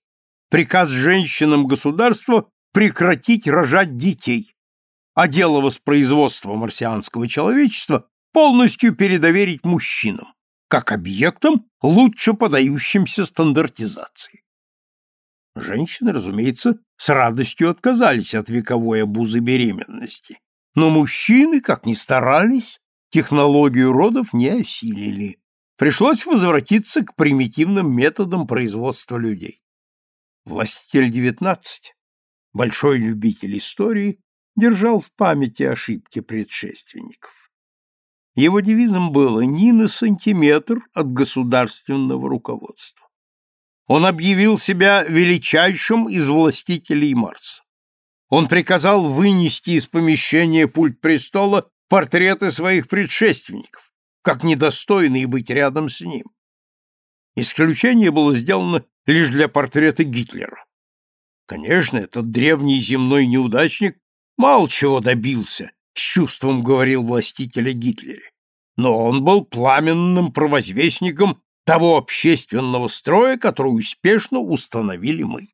Приказ женщинам государства прекратить рожать детей, а дело воспроизводства марсианского человечества полностью передоверить мужчинам, как объектам, лучше подающимся стандартизации. Женщины, разумеется, с радостью отказались от вековой обузы беременности, но мужчины, как ни старались, технологию родов не осилили. Пришлось возвратиться к примитивным методам производства людей. Властитель XIX, большой любитель истории, держал в памяти ошибки предшественников. Его девизом было «ни на сантиметр от государственного руководства». Он объявил себя величайшим из властителей Марса. Он приказал вынести из помещения пульт престола портреты своих предшественников, как недостойные быть рядом с ним. Исключение было сделано лишь для портрета Гитлера. Конечно, этот древний земной неудачник мало чего добился, с чувством говорил властитель Гитлере, но он был пламенным провозвестником того общественного строя, который успешно установили мы.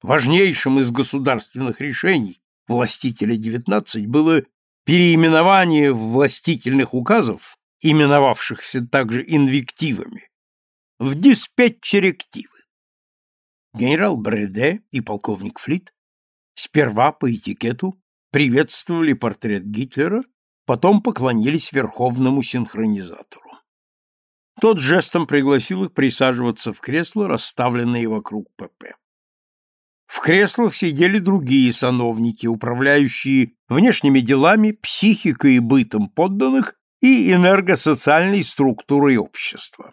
Важнейшим из государственных решений властителя XIX было переименование властительных указов, именовавшихся также инвективами, в диспетчерективы. Генерал Бреде и полковник Флит сперва по этикету приветствовали портрет Гитлера, потом поклонились верховному синхронизатору. Тот жестом пригласил их присаживаться в кресла, расставленные вокруг ПП. В креслах сидели другие сановники, управляющие внешними делами, психикой и бытом подданных и энергосоциальной структурой общества.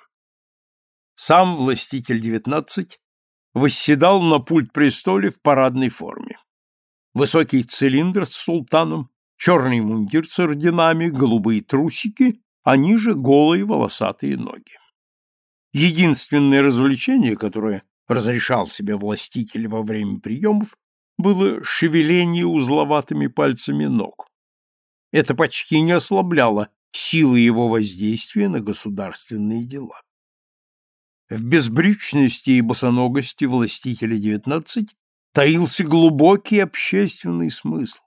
Сам властитель XIX восседал на пульт престоле в парадной форме. Высокий цилиндр с султаном, черный мундир с орденами, голубые трусики, а ниже голые волосатые ноги. Единственное развлечение, которое разрешал себе властитель во время приемов, было шевеление узловатыми пальцами ног. Это почти не ослабляло силы его воздействия на государственные дела. В безбрючности и босоногости властителя XIX таился глубокий общественный смысл.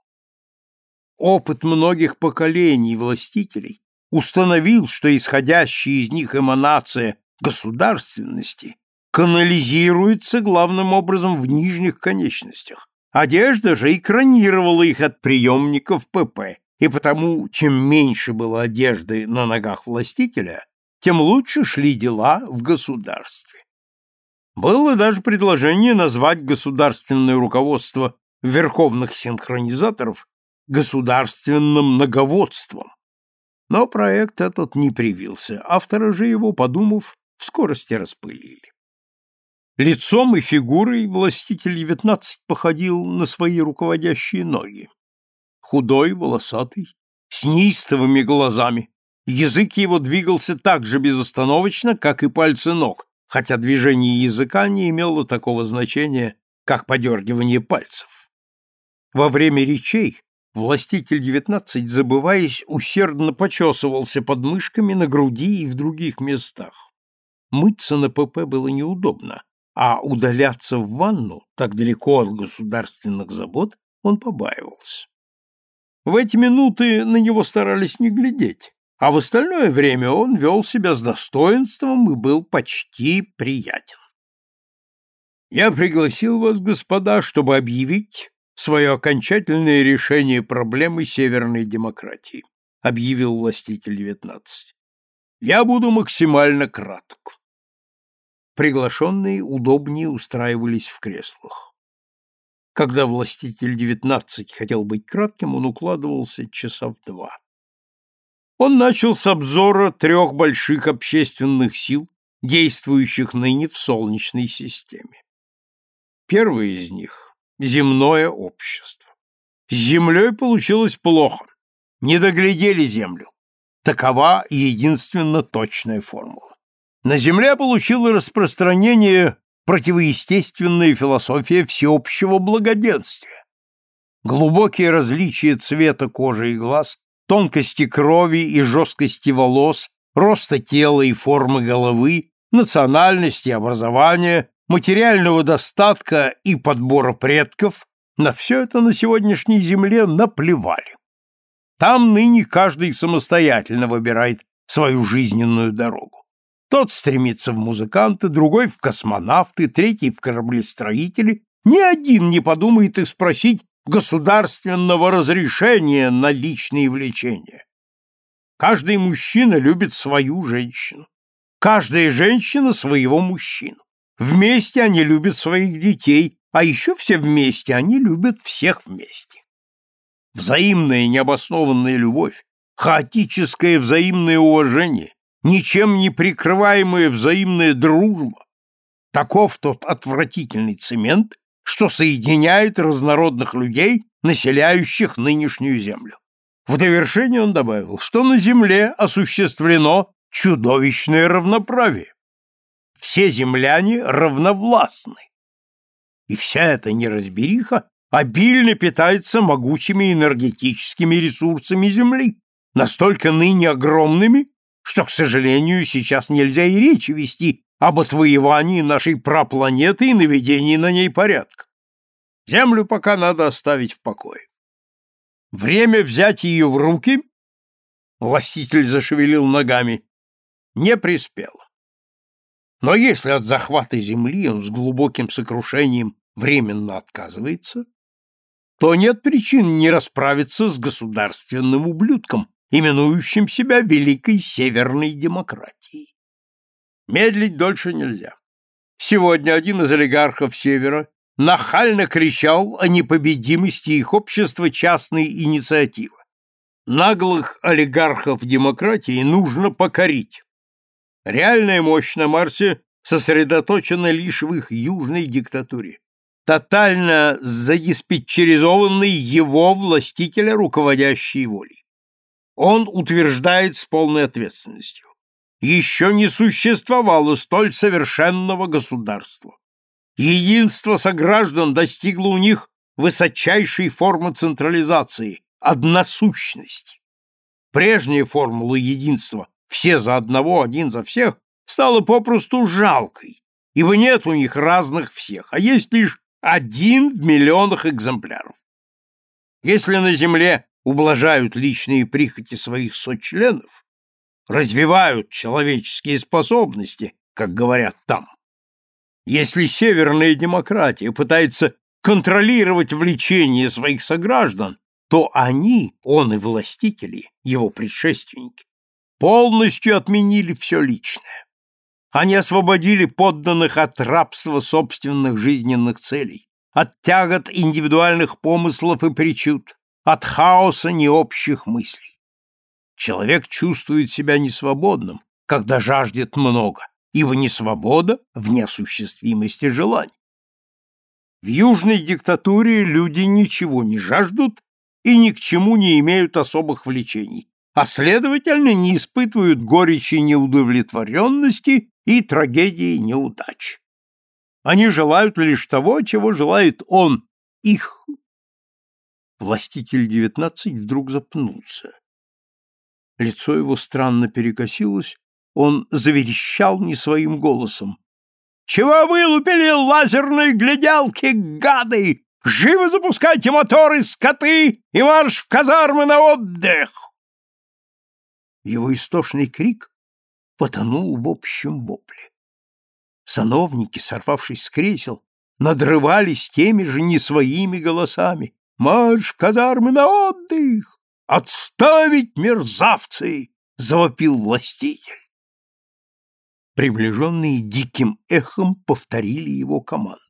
Опыт многих поколений властителей установил, что исходящая из них эманация государственности канализируется главным образом в нижних конечностях. Одежда же экранировала их от приемников ПП, и потому чем меньше было одежды на ногах властителя, тем лучше шли дела в государстве. Было даже предложение назвать государственное руководство верховных синхронизаторов государственным многоводством. Но проект этот не привился, авторы же его, подумав, в скорости распылили. Лицом и фигурой властитель девятнадцать походил на свои руководящие ноги. Худой, волосатый, с неистовыми глазами. Язык его двигался так же безостановочно, как и пальцы ног, хотя движение языка не имело такого значения, как подергивание пальцев. Во время речей Властитель девятнадцать, забываясь, усердно почесывался под мышками на груди и в других местах. Мыться на ПП было неудобно, а удаляться в ванну, так далеко от государственных забот, он побаивался. В эти минуты на него старались не глядеть, а в остальное время он вел себя с достоинством и был почти приятен. «Я пригласил вас, господа, чтобы объявить свое окончательное решение проблемы северной демократии», объявил властитель девятнадцать. «Я буду максимально краток». Приглашенные удобнее устраивались в креслах. Когда властитель девятнадцать хотел быть кратким, он укладывался часа в два. Он начал с обзора трех больших общественных сил, действующих ныне в Солнечной системе. Первое из них – земное общество. С Землей получилось плохо. Не доглядели Землю. Такова единственно точная формула. На Земле получила распространение противоестественная философия всеобщего благоденствия. Глубокие различия цвета кожи и глаз, тонкости крови и жесткости волос, роста тела и формы головы, национальности, образования, материального достатка и подбора предков, на все это на сегодняшней земле наплевали. Там ныне каждый самостоятельно выбирает свою жизненную дорогу. Тот стремится в музыканты, другой в космонавты, третий в кораблестроители. Ни один не подумает их спросить государственного разрешения на личные влечения. Каждый мужчина любит свою женщину. Каждая женщина своего мужчину. Вместе они любят своих детей, а еще все вместе они любят всех вместе. Взаимная необоснованная любовь, хаотическое взаимное уважение, ничем не прикрываемая взаимная дружба. Таков тот отвратительный цемент, что соединяет разнородных людей, населяющих нынешнюю землю. В довершение он добавил, что на земле осуществлено чудовищное равноправие. Все земляне равновластны. И вся эта неразбериха обильно питается могучими энергетическими ресурсами Земли, настолько ныне огромными, что, к сожалению, сейчас нельзя и речи вести об отвоевании нашей прапланеты и наведении на ней порядка. Землю пока надо оставить в покое. Время взять ее в руки, властитель зашевелил ногами, не приспело. Но если от захвата земли он с глубоким сокрушением временно отказывается, то нет причин не расправиться с государственным ублюдком, именующим себя Великой Северной Демократией. Медлить дольше нельзя. Сегодня один из олигархов Севера нахально кричал о непобедимости их общества частной инициативы. Наглых олигархов демократии нужно покорить. Реальная мощь на Марсе сосредоточена лишь в их южной диктатуре, тотально задиспетчеризованной его властителя руководящей волей. Он утверждает с полной ответственностью. Еще не существовало столь совершенного государства. Единство сограждан достигло у них высочайшей формы централизации, односущности. Прежняя формула единства «все за одного, один за всех» стала попросту жалкой, ибо нет у них разных всех, а есть лишь один в миллионах экземпляров. Если на Земле ублажают личные прихоти своих сочленов, развивают человеческие способности, как говорят там. Если северная демократия пытается контролировать влечение своих сограждан, то они, он и властители, его предшественники, полностью отменили все личное. Они освободили подданных от рабства собственных жизненных целей, от тягот индивидуальных помыслов и причуд, от хаоса необщих мыслей. Человек чувствует себя несвободным, когда жаждет много, ибо несвобода в неосуществимости желаний. В южной диктатуре люди ничего не жаждут и ни к чему не имеют особых влечений, а следовательно не испытывают горечи неудовлетворенности и трагедии неудач. Они желают лишь того, чего желает он, их Властитель девятнадцать вдруг запнулся. Лицо его странно перекосилось, он заверещал не своим голосом. «Чего вылупили лазерные гляделки, гады? Живо запускайте моторы, скоты, и марш в казармы на отдых!» Его истошный крик потонул в общем вопле. Сановники, сорвавшись с кресел, надрывались теми же не своими голосами. «Марш в казармы на отдых! Отставить, мерзавцы!» — завопил властитель. Приближенные диким эхом повторили его команду.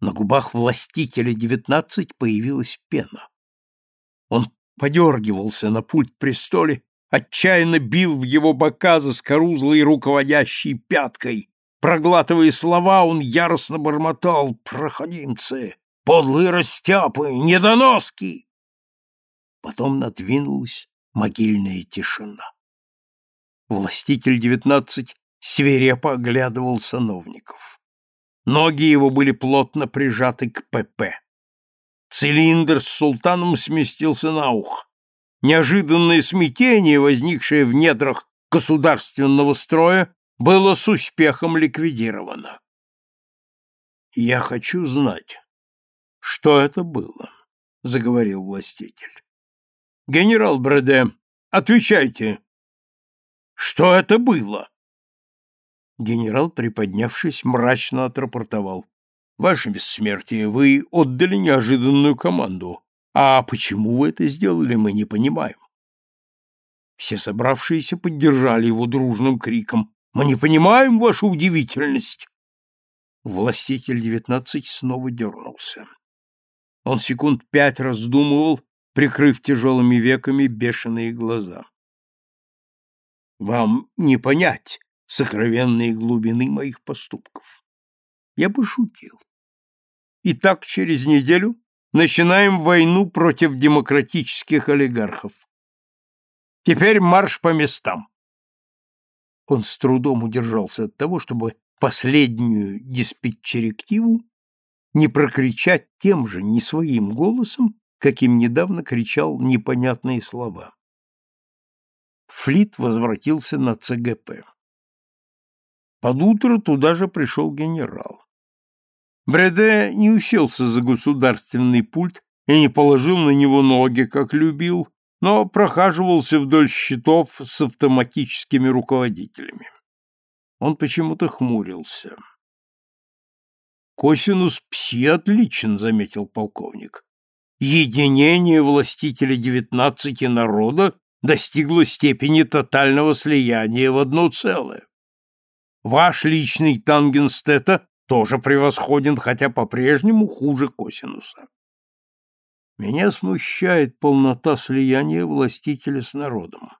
На губах властителя девятнадцать появилась пена. Он подергивался на пульт престоле, отчаянно бил в его бока заскорузлой руководящей пяткой. Проглатывая слова, он яростно бормотал «Проходимцы! Подлые растяпы! Недоноски!» Потом надвинулась могильная тишина. Властитель девятнадцать свирепо оглядывал сановников. Ноги его были плотно прижаты к ПП. Цилиндр с султаном сместился на ухо. Неожиданное смятение, возникшее в недрах государственного строя, было с успехом ликвидировано. «Я хочу знать, что это было», — заговорил властитель. «Генерал Бреде, отвечайте, что это было?» Генерал, приподнявшись, мрачно отрапортовал. «Ваше бессмертие, вы отдали неожиданную команду. А почему вы это сделали, мы не понимаем». Все собравшиеся поддержали его дружным криком. «Мы не понимаем вашу удивительность!» Властитель девятнадцать снова дернулся. Он секунд пять раздумывал, прикрыв тяжелыми веками бешеные глаза. «Вам не понять сокровенные глубины моих поступков. Я пошутил. И так через неделю начинаем войну против демократических олигархов. Теперь марш по местам. Он с трудом удержался от того, чтобы последнюю диспетчерективу не прокричать тем же, не своим голосом, каким недавно кричал непонятные слова. Флит возвратился на ЦГП. Под утро туда же пришел генерал. Бреде не уселся за государственный пульт и не положил на него ноги, как любил, но прохаживался вдоль щитов с автоматическими руководителями. Он почему-то хмурился. «Косинус пси отличен», — заметил полковник. «Единение властителя девятнадцати народа достигло степени тотального слияния в одно целое. Ваш личный Тангенстета тоже превосходен, хотя по-прежнему хуже косинуса. Меня смущает полнота слияния властителя с народом.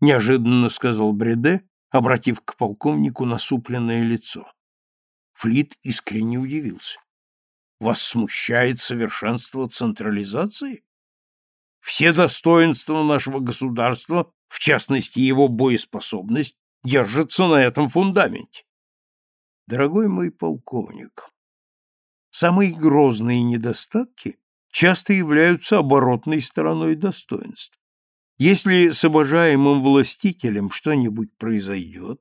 Неожиданно сказал Бреде, обратив к полковнику насупленное лицо. Флит искренне удивился. Вас смущает совершенство централизации? Все достоинства нашего государства, в частности его боеспособность, держится на этом фундаменте. Дорогой мой полковник, самые грозные недостатки часто являются оборотной стороной достоинств. Если с обожаемым властителем что-нибудь произойдет,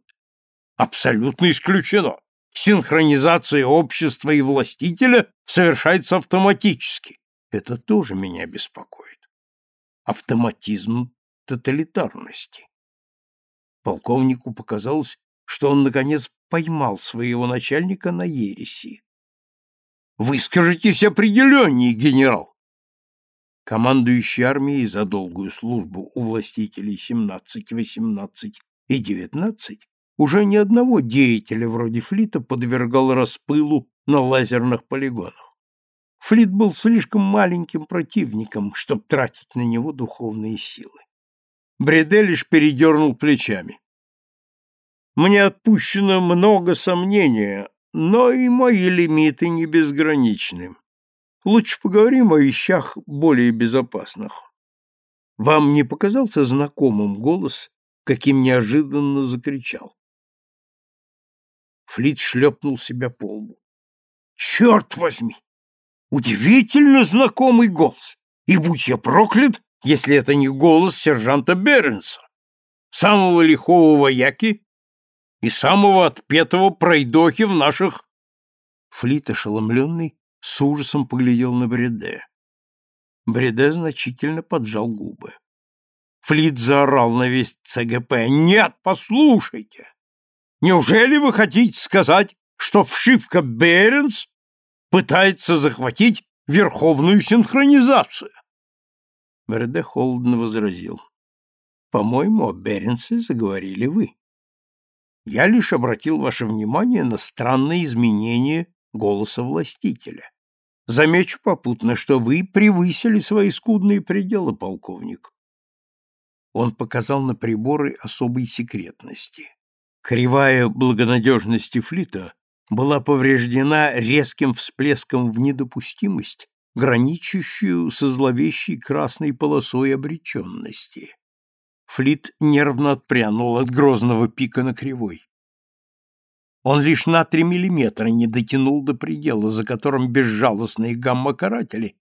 абсолютно исключено. Синхронизация общества и властителя совершается автоматически. Это тоже меня беспокоит. Автоматизм тоталитарности. Полковнику показалось, что он, наконец, поймал своего начальника на ереси. «Выскажитесь определеннее, генерал!» Командующий армией за долгую службу у властителей 17, 18 и 19 уже ни одного деятеля вроде Флита подвергал распылу на лазерных полигонах. Флит был слишком маленьким противником, чтобы тратить на него духовные силы. Бреде лишь передернул плечами. «Мне отпущено много сомнения, но и мои лимиты не безграничны. Лучше поговорим о вещах более безопасных. Вам не показался знакомым голос, каким неожиданно закричал? Флит шлепнул себя по лбу. «Черт возьми! Удивительно знакомый голос. И будь я проклят, если это не голос сержанта Беренса, самого лихого вояки и самого отпетого пройдохи в наших... Флит, ошеломленный, с ужасом поглядел на Бреде. Бреде значительно поджал губы. Флит заорал на весь ЦГП. «Нет, послушайте! Неужели вы хотите сказать, что вшивка Беренс пытается захватить верховную синхронизацию?» Бреде холодно возразил. «По-моему, о Беренсе заговорили вы. Я лишь обратил ваше внимание на странные изменения голоса властителя. Замечу попутно, что вы превысили свои скудные пределы, полковник. Он показал на приборы особой секретности. Кривая благонадежности флита была повреждена резким всплеском в недопустимость, граничащую со зловещей красной полосой обреченности. Флит нервно отпрянул от грозного пика на кривой. Он лишь на три миллиметра не дотянул до предела, за которым безжалостные гамма-каратели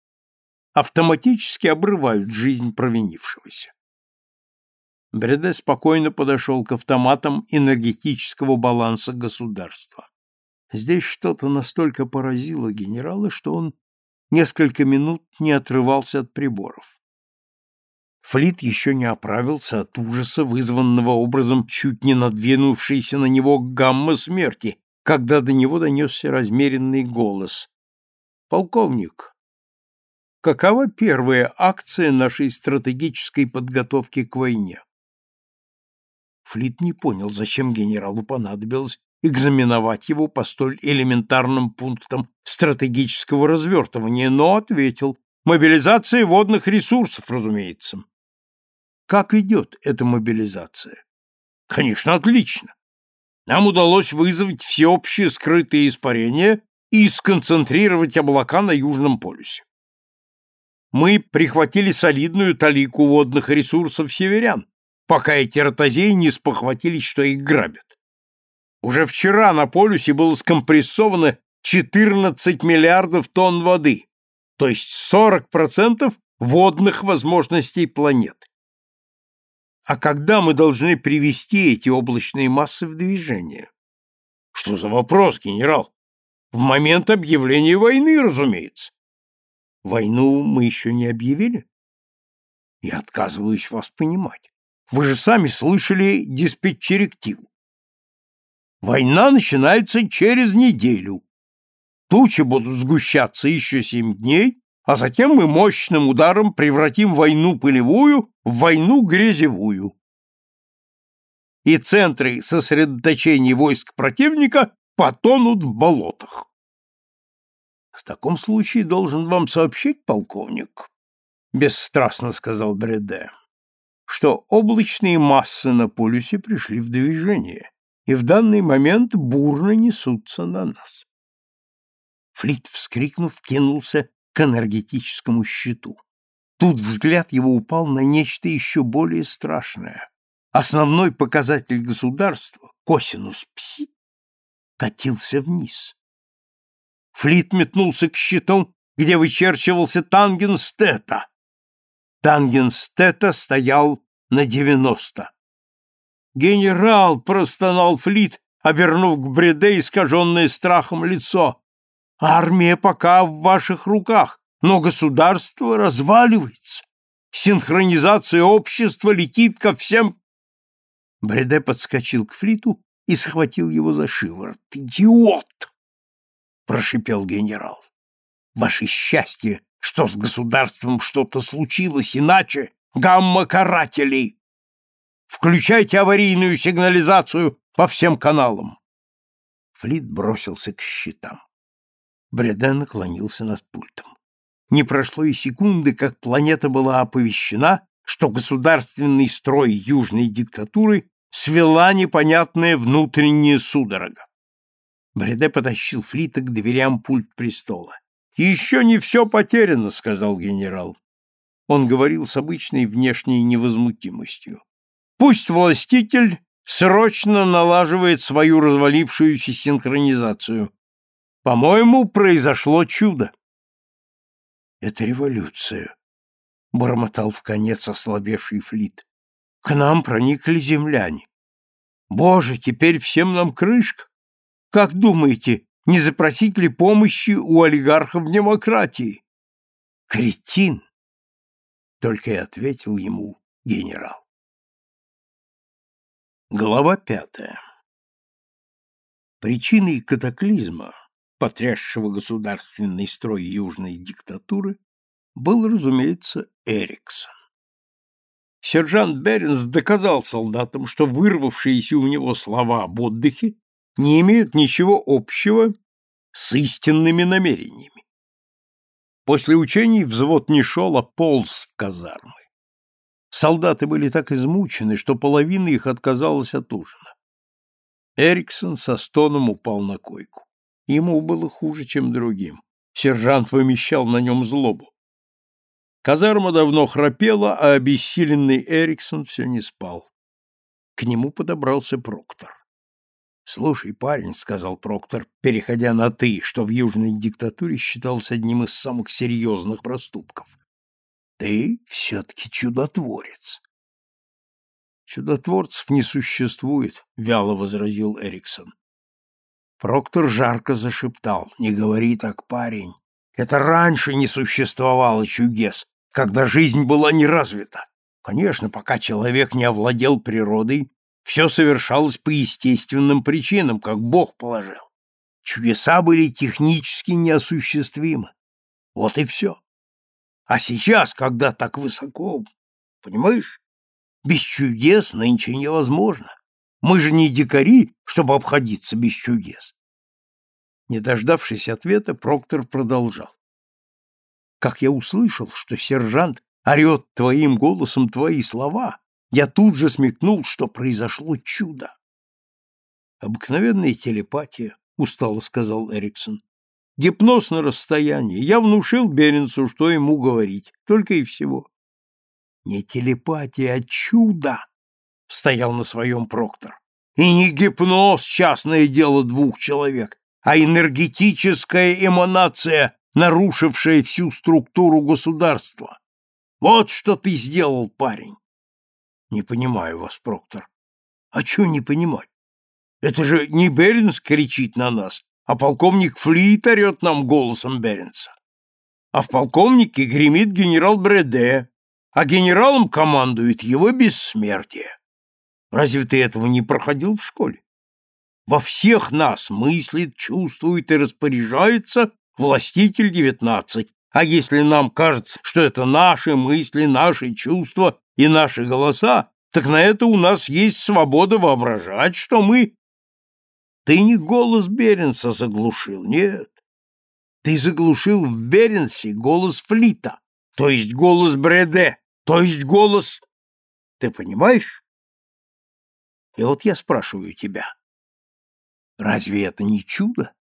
автоматически обрывают жизнь провинившегося. Бреде спокойно подошел к автоматам энергетического баланса государства. Здесь что-то настолько поразило генерала, что он несколько минут не отрывался от приборов. Флит еще не оправился от ужаса, вызванного образом чуть не надвинувшейся на него гамма смерти, когда до него донесся размеренный голос. «Полковник, какова первая акция нашей стратегической подготовки к войне?» Флит не понял, зачем генералу понадобилось экзаменовать его по столь элементарным пунктам стратегического развертывания, но ответил «Мобилизация водных ресурсов, разумеется». Как идет эта мобилизация? Конечно, отлично. Нам удалось вызвать всеобщее скрытое испарение и сконцентрировать облака на Южном полюсе. Мы прихватили солидную талику водных ресурсов северян, пока эти ротозеи не спохватились, что их грабят. Уже вчера на полюсе было скомпрессовано 14 миллиардов тонн воды, то есть 40% водных возможностей планеты. А когда мы должны привести эти облачные массы в движение? Что за вопрос, генерал? В момент объявления войны, разумеется. Войну мы еще не объявили? Я отказываюсь вас понимать. Вы же сами слышали диспетчерективу. Война начинается через неделю. Тучи будут сгущаться еще семь дней, а затем мы мощным ударом превратим войну пылевую в войну грязевую. И центры сосредоточения войск противника потонут в болотах. В таком случае должен вам сообщить, полковник, бесстрастно сказал Бреде, что облачные массы на полюсе пришли в движение и в данный момент бурно несутся на нас. Флит, вскрикнув, кинулся к энергетическому щиту. Тут взгляд его упал на нечто еще более страшное. Основной показатель государства, косинус пси, катился вниз. Флит метнулся к щиту, где вычерчивался тангенс тета. Тангенс тета стоял на девяносто. «Генерал!» — простонал Флит, обернув к Бреде искаженное страхом лицо. Армия пока в ваших руках, но государство разваливается. Синхронизация общества летит ко всем... Бреде подскочил к флиту и схватил его за шиворот. «Идиот!» — прошипел генерал. «Ваше счастье, что с государством что-то случилось, иначе гамма-каратели! Включайте аварийную сигнализацию по всем каналам!» Флит бросился к щитам. Бреден наклонился над пультом. Не прошло и секунды, как планета была оповещена, что государственный строй южной диктатуры свела непонятная внутренняя судорога. Бреде потащил Флита к дверям пульт престола. «Еще не все потеряно», — сказал генерал. Он говорил с обычной внешней невозмутимостью. «Пусть властитель срочно налаживает свою развалившуюся синхронизацию. По-моему, произошло чудо. Это революция, бормотал в конец ослабевший флит. К нам проникли земляне. Боже, теперь всем нам крышка. Как думаете, не запросить ли помощи у олигархов демократии? Кретин! Только и ответил ему генерал. Глава пятая. Причиной катаклизма, потрясшего государственный строй южной диктатуры, был, разумеется, Эриксон. Сержант Беренс доказал солдатам, что вырвавшиеся у него слова об отдыхе не имеют ничего общего с истинными намерениями. После учений взвод не шел, а полз в казармы. Солдаты были так измучены, что половина их отказалась от ужина. Эриксон со стоном упал на койку. Ему было хуже, чем другим. Сержант вымещал на нем злобу. Казарма давно храпела, а обессиленный Эриксон все не спал. К нему подобрался Проктор. «Слушай, парень», — сказал Проктор, переходя на «ты», что в южной диктатуре считался одним из самых серьезных проступков. «Ты все-таки чудотворец. Чудотворцев не существует, вяло возразил Эриксон. Проктор жарко зашептал: "Не говори так, парень. Это раньше не существовало чудес, когда жизнь была не развита. Конечно, пока человек не овладел природой, все совершалось по естественным причинам, как Бог положил. Чудеса были технически неосуществимы. Вот и все. А сейчас, когда так высоко, понимаешь, без чудес нынче невозможно. Мы же не дикари, чтобы обходиться без чудес. Не дождавшись ответа, Проктор продолжал. Как я услышал, что сержант орет твоим голосом твои слова, я тут же смекнул, что произошло чудо. Обыкновенная телепатия, устало сказал Эриксон. Гипноз на расстоянии. Я внушил Беренцу, что ему говорить, только и всего. Не телепатия, а чудо, стоял на своем Проктор. И не гипноз, частное дело двух человек, а энергетическая эманация, нарушившая всю структуру государства. Вот что ты сделал, парень. Не понимаю вас, Проктор. А что не понимать? Это же не Беренс кричит на нас, а полковник Флит орет нам голосом Беренса. А в полковнике гремит генерал Бреде, а генералом командует его бессмертие. Разве ты этого не проходил в школе? Во всех нас мыслит, чувствует и распоряжается властитель девятнадцать, а если нам кажется, что это наши мысли, наши чувства и наши голоса, так на это у нас есть свобода воображать, что мы... Ты не голос Беренса заглушил, нет. Ты заглушил в Беренсе голос Флита, то есть голос Бреде, то есть голос... Ты понимаешь? И вот я спрашиваю тебя, разве это не чудо?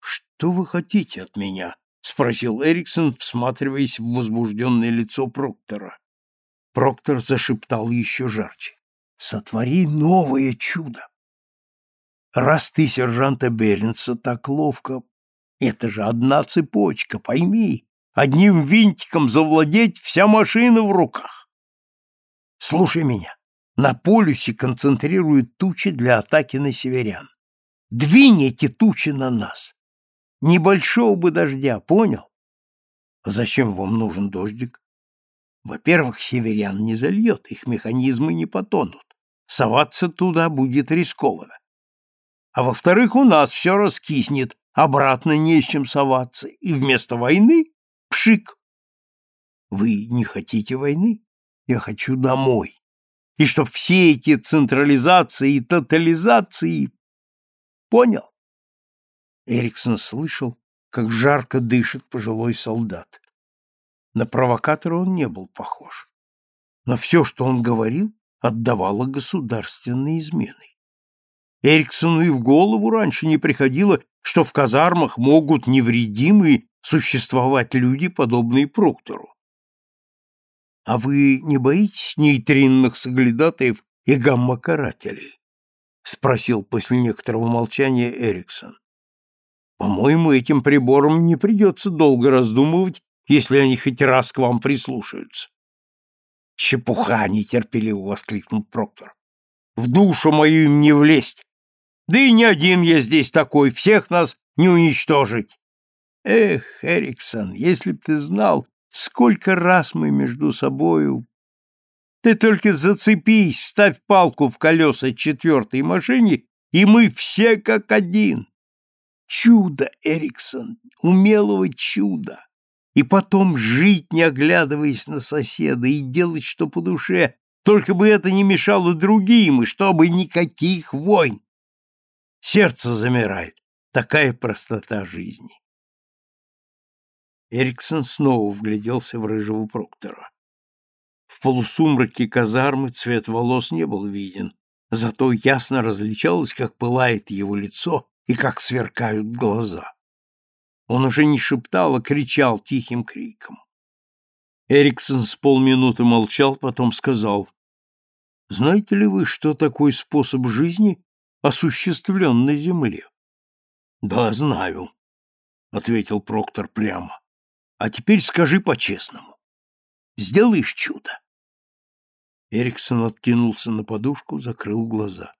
Что вы хотите от меня? спросил Эриксон, всматриваясь в возбужденное лицо Проктора. Проктор зашептал еще жарче. Сотвори новое чудо. Раз ты сержанта Беренса так ловко, это же одна цепочка, пойми. Одним винтиком завладеть вся машина в руках. Слушай меня. На полюсе концентрируют тучи для атаки на северян. Двинь эти тучи на нас. Небольшого бы дождя, понял? Зачем вам нужен дождик? Во-первых, северян не зальет, их механизмы не потонут. Соваться туда будет рискованно. А во-вторых, у нас все раскиснет, обратно не с чем соваться, и вместо войны Пшик! Вы не хотите войны? Я хочу домой. И чтоб все эти централизации и тотализации... Понял? Эриксон слышал, как жарко дышит пожилой солдат. На провокатора он не был похож. Но все, что он говорил, отдавало государственной изменой. Эриксону и в голову раньше не приходило, что в казармах могут невредимые существовать люди, подобные Проктору. А вы не боитесь нейтринных соглядатаев и гамма-карателей? спросил после некоторого молчания Эриксон. По-моему, этим приборам не придется долго раздумывать, если они хоть раз к вам прислушаются. Чепуха, нетерпеливо воскликнул Проктор. В душу мою им не влезть. Да и не один я здесь такой, всех нас не уничтожить. Эх, Эриксон, если б ты знал, сколько раз мы между собою... Ты только зацепись, ставь палку в колеса четвертой машине, и мы все как один. Чудо, Эриксон, умелого чуда. И потом жить, не оглядываясь на соседа, и делать, что по душе, только бы это не мешало другим, и чтобы никаких войн. Сердце замирает. Такая простота жизни. Эриксон снова вгляделся в рыжего Проктора. В полусумраке казармы цвет волос не был виден, зато ясно различалось, как пылает его лицо и как сверкают глаза. Он уже не шептал, а кричал тихим криком. Эриксон с полминуты молчал, потом сказал, «Знаете ли вы, что такой способ жизни осуществлен на земле?» «Да, знаю», — ответил Проктор прямо. А теперь скажи по-честному. Сделаешь чудо. Эриксон откинулся на подушку, закрыл глаза.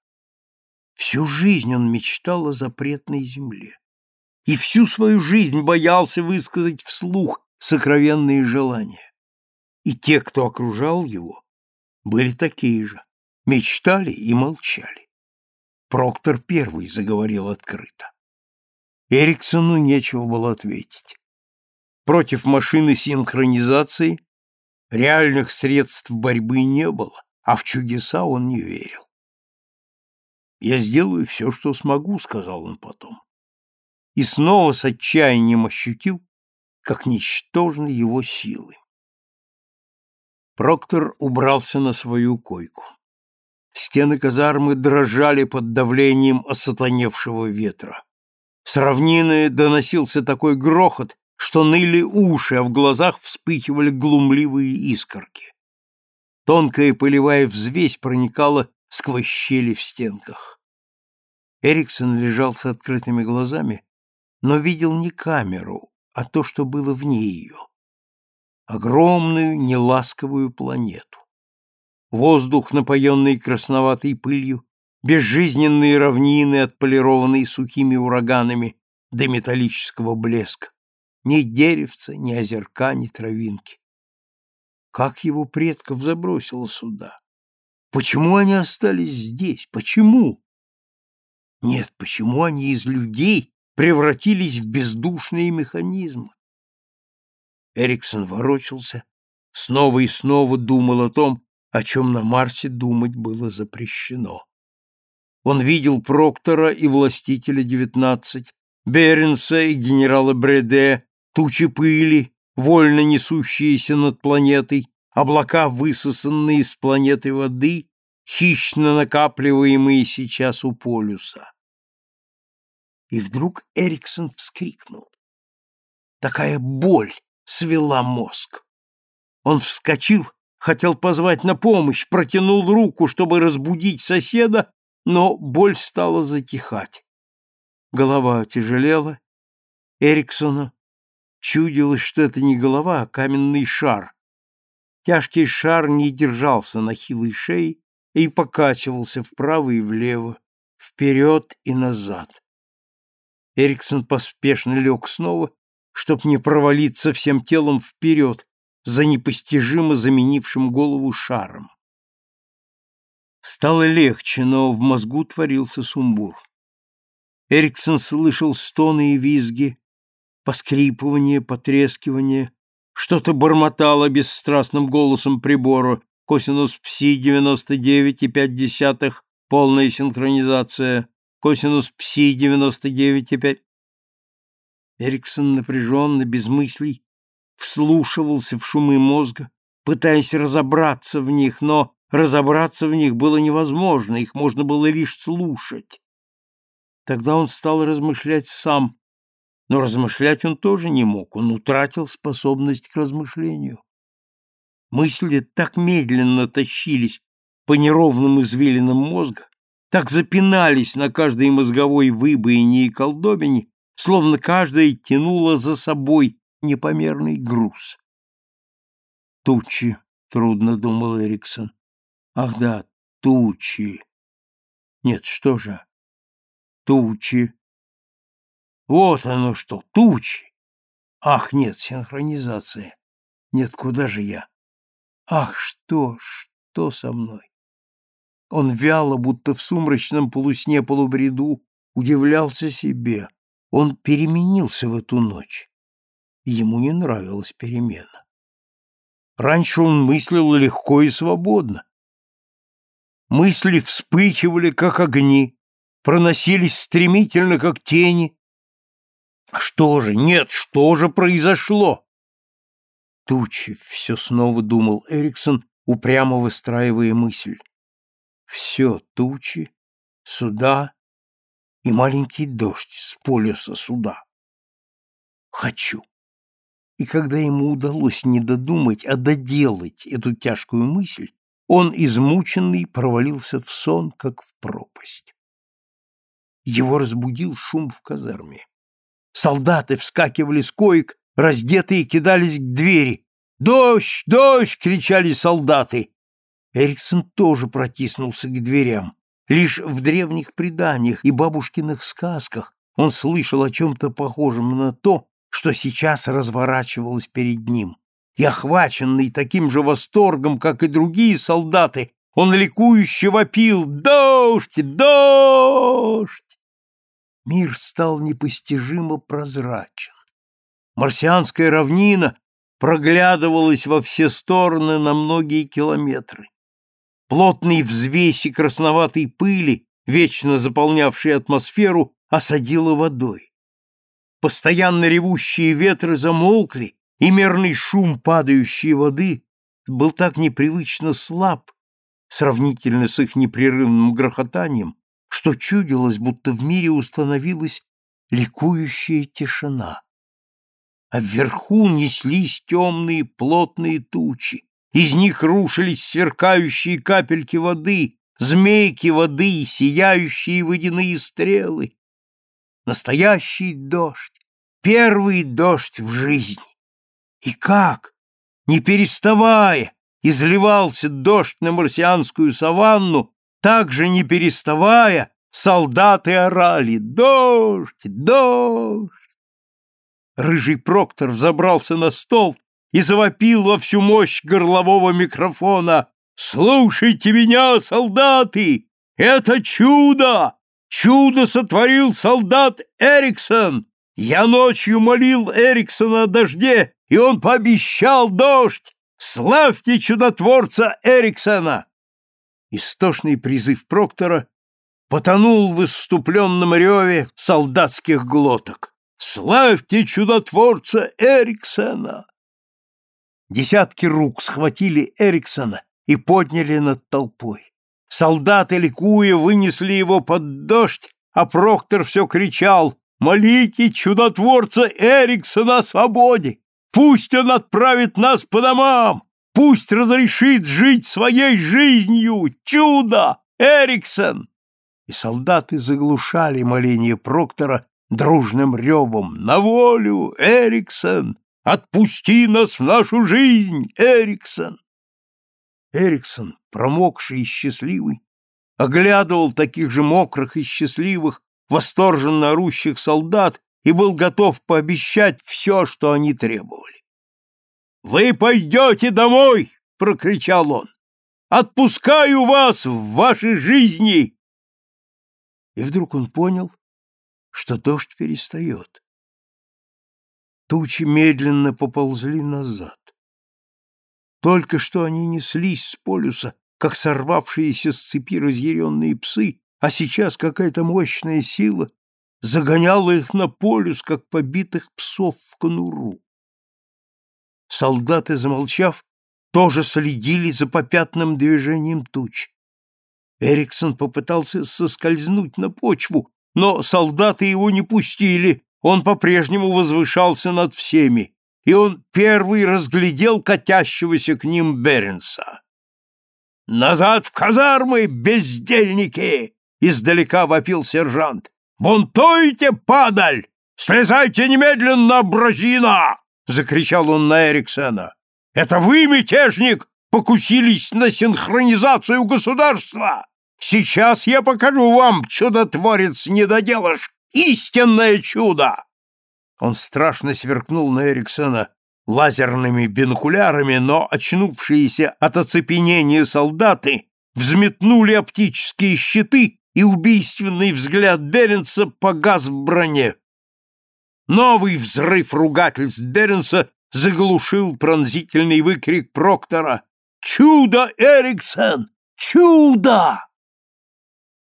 Всю жизнь он мечтал о запретной земле. И всю свою жизнь боялся высказать вслух сокровенные желания. И те, кто окружал его, были такие же, мечтали и молчали. Проктор первый заговорил открыто. Эриксону нечего было ответить против машины синхронизации реальных средств борьбы не было, а в чудеса он не верил. «Я сделаю все, что смогу», — сказал он потом. И снова с отчаянием ощутил, как ничтожны его силы. Проктор убрался на свою койку. Стены казармы дрожали под давлением осатаневшего ветра. С равнины доносился такой грохот, что ныли уши, а в глазах вспыхивали глумливые искорки. Тонкая пылевая взвесь проникала сквозь щели в стенках. Эриксон лежал с открытыми глазами, но видел не камеру, а то, что было вне ее. Огромную, неласковую планету. Воздух, напоенный красноватой пылью, безжизненные равнины, отполированные сухими ураганами до металлического блеска. Ни деревца, ни озерка, ни травинки. Как его предков забросило сюда? Почему они остались здесь? Почему? Нет, почему они из людей превратились в бездушные механизмы? Эриксон ворочался, снова и снова думал о том, о чем на Марсе думать было запрещено. Он видел Проктора и Властителя девятнадцать, Беренса и генерала Бреде, тучи пыли, вольно несущиеся над планетой, облака, высосанные из планеты воды, хищно накапливаемые сейчас у полюса. И вдруг Эриксон вскрикнул. Такая боль свела мозг. Он вскочил, хотел позвать на помощь, протянул руку, чтобы разбудить соседа, но боль стала затихать. Голова тяжелела. Эриксона Чудилось, что это не голова, а каменный шар. Тяжкий шар не держался на хилой шее и покачивался вправо и влево, вперед и назад. Эриксон поспешно лег снова, чтоб не провалиться всем телом вперед за непостижимо заменившим голову шаром. Стало легче, но в мозгу творился сумбур. Эриксон слышал стоны и визги, поскрипывание, потрескивание, что-то бормотало бесстрастным голосом прибора, косинус пси 99,5, полная синхронизация, косинус пси 99,5. Эриксон напряженно, без мыслей, вслушивался в шумы мозга, пытаясь разобраться в них, но разобраться в них было невозможно, их можно было лишь слушать. Тогда он стал размышлять сам, но размышлять он тоже не мог, он утратил способность к размышлению. Мысли так медленно тащились по неровным извилинам мозга, так запинались на каждой мозговой выбоине и колдобине, словно каждая тянула за собой непомерный груз. «Тучи», — трудно думал Эриксон. «Ах да, тучи. Нет, что же? Тучи. Вот оно что, тучи. Ах, нет, синхронизация. Нет, куда же я? Ах, что, что со мной? Он вяло, будто в сумрачном полусне-полубреду, удивлялся себе. Он переменился в эту ночь. Ему не нравилась перемена. Раньше он мыслил легко и свободно. Мысли вспыхивали, как огни, проносились стремительно, как тени. Что же, нет, что же произошло? Тучи, все снова думал Эриксон, упрямо выстраивая мысль. Все тучи, суда и маленький дождь с полюса суда. Хочу. И когда ему удалось не додумать, а доделать эту тяжкую мысль, он, измученный, провалился в сон, как в пропасть. Его разбудил шум в казарме. Солдаты вскакивали с коек, раздетые кидались к двери. «Дождь! Дождь!» — кричали солдаты. Эриксон тоже протиснулся к дверям. Лишь в древних преданиях и бабушкиных сказках он слышал о чем-то похожем на то, что сейчас разворачивалось перед ним. И, охваченный таким же восторгом, как и другие солдаты, он ликующе вопил «Дождь! Дождь!» Мир стал непостижимо прозрачен. Марсианская равнина проглядывалась во все стороны на многие километры. Плотные взвеси красноватой пыли, вечно заполнявшие атмосферу, осадила водой. Постоянно ревущие ветры замолкли, и мерный шум падающей воды был так непривычно слаб, сравнительно с их непрерывным грохотанием, что чудилось, будто в мире установилась ликующая тишина. А вверху неслись темные плотные тучи, из них рушились сверкающие капельки воды, змейки воды, сияющие водяные стрелы. Настоящий дождь, первый дождь в жизни. И как, не переставая, изливался дождь на марсианскую саванну, так же не переставая, солдаты орали «Дождь! Дождь!». Рыжий Проктор взобрался на стол и завопил во всю мощь горлового микрофона «Слушайте меня, солдаты! Это чудо! Чудо сотворил солдат Эриксон! Я ночью молил Эриксона о дожде, и он пообещал дождь! Славьте чудотворца Эриксона!» Истошный призыв Проктора потонул в исступленном реве солдатских глоток. «Славьте чудотворца Эриксона!» Десятки рук схватили Эриксона и подняли над толпой. Солдаты, ликуя, вынесли его под дождь, а Проктор все кричал Молите чудотворца Эриксона о свободе! Пусть он отправит нас по домам! Пусть разрешит жить своей жизнью! Чудо! Эриксон!» И солдаты заглушали моление Проктора дружным ревом «На волю, Эриксон! Отпусти нас в нашу жизнь, Эриксон!» Эриксон, промокший и счастливый, оглядывал таких же мокрых и счастливых, восторженно орущих солдат и был готов пообещать все, что они требовали. «Вы пойдете домой!» — прокричал он. «Отпускаю вас в вашей жизни!» И вдруг он понял, что дождь перестает. Тучи медленно поползли назад. Только что они неслись с полюса, как сорвавшиеся с цепи разъяренные псы, а сейчас какая-то мощная сила загоняла их на полюс, как побитых псов в конуру. Солдаты, замолчав, тоже следили за попятным движением туч. Эриксон попытался соскользнуть на почву, но солдаты его не пустили, он по-прежнему возвышался над всеми, и он первый разглядел катящегося к ним Беренса. «Назад в казармы, бездельники!» Издалека вопил сержант. «Бунтуйте, падаль! Слезайте немедленно, образина!» — закричал он на Эриксена. «Это вы, мятежник, покусились на синхронизацию государства! Сейчас я покажу вам, чудотворец недоделаш, истинное чудо!» Он страшно сверкнул на Эриксона лазерными бинокулярами, но очнувшиеся от оцепенения солдаты взметнули оптические щиты, и убийственный взгляд Беренса погас в броне. Новый взрыв ругательств Беренса заглушил пронзительный выкрик Проктора «Чудо, Эриксон! Чудо!»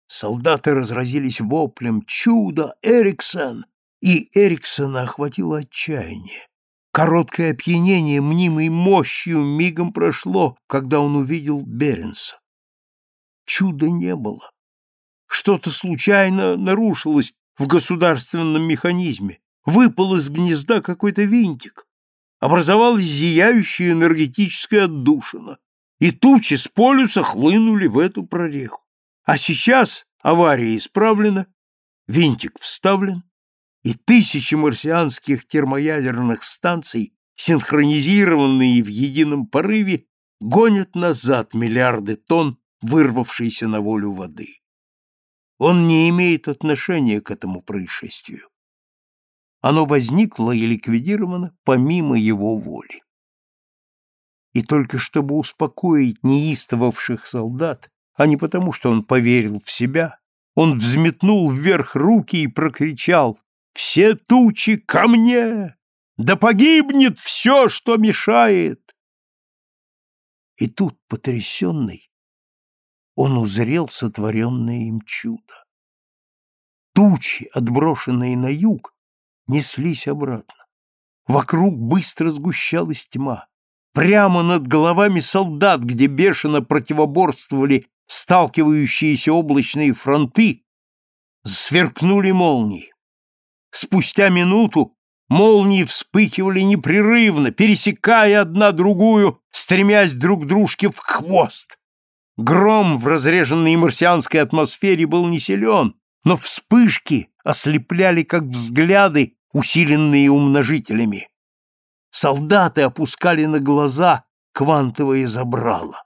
Солдаты разразились воплем «Чудо, Эриксон!» и Эриксона охватило отчаяние. Короткое опьянение мнимой мощью мигом прошло, когда он увидел Беренса. Чуда не было. Что-то случайно нарушилось в государственном механизме. Выпал из гнезда какой-то винтик. Образовалась зияющая энергетическая отдушина, и тучи с полюса хлынули в эту прореху. А сейчас авария исправлена, винтик вставлен, и тысячи марсианских термоядерных станций, синхронизированные в едином порыве, гонят назад миллиарды тонн вырвавшейся на волю воды. Он не имеет отношения к этому происшествию. Оно возникло и ликвидировано помимо его воли. И только чтобы успокоить неистовавших солдат, а не потому, что он поверил в себя, он взметнул вверх руки и прокричал «Все тучи ко мне! Да погибнет все, что мешает!» И тут, потрясенный, он узрел сотворенное им чудо. Тучи, отброшенные на юг, неслись обратно. Вокруг быстро сгущалась тьма. Прямо над головами солдат, где бешено противоборствовали сталкивающиеся облачные фронты, сверкнули молнии. Спустя минуту молнии вспыхивали непрерывно, пересекая одна другую, стремясь друг дружке в хвост. Гром в разреженной марсианской атмосфере был не силен, но вспышки ослепляли, как взгляды, усиленные умножителями. Солдаты опускали на глаза квантовые забрала.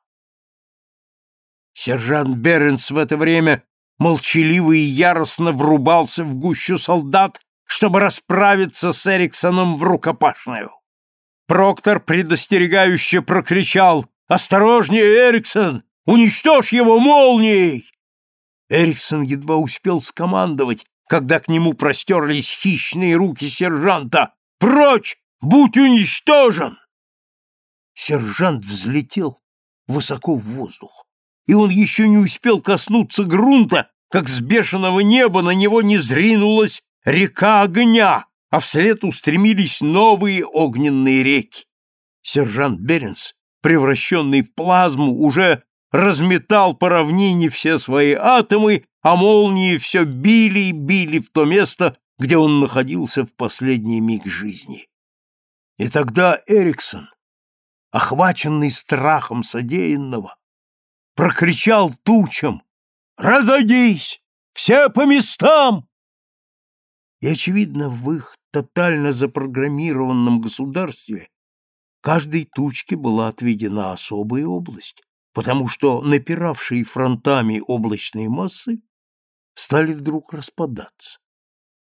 Сержант Беренс в это время молчаливо и яростно врубался в гущу солдат, чтобы расправиться с Эриксоном в рукопашную. Проктор предостерегающе прокричал «Осторожнее, Эриксон! Уничтожь его молнией!» Эриксон едва успел скомандовать, когда к нему простерлись хищные руки сержанта. «Прочь! Будь уничтожен!» Сержант взлетел высоко в воздух, и он еще не успел коснуться грунта, как с бешеного неба на него не зринулась река огня, а вслед устремились новые огненные реки. Сержант Беренс, превращенный в плазму, уже разметал по равнине все свои атомы, а молнии все били и били в то место, где он находился в последний миг жизни. И тогда Эриксон, охваченный страхом содеянного, прокричал тучам «Разойдись! Все по местам!» И, очевидно, в их тотально запрограммированном государстве каждой тучке была отведена особая область, потому что напиравшие фронтами облачные массы стали вдруг распадаться.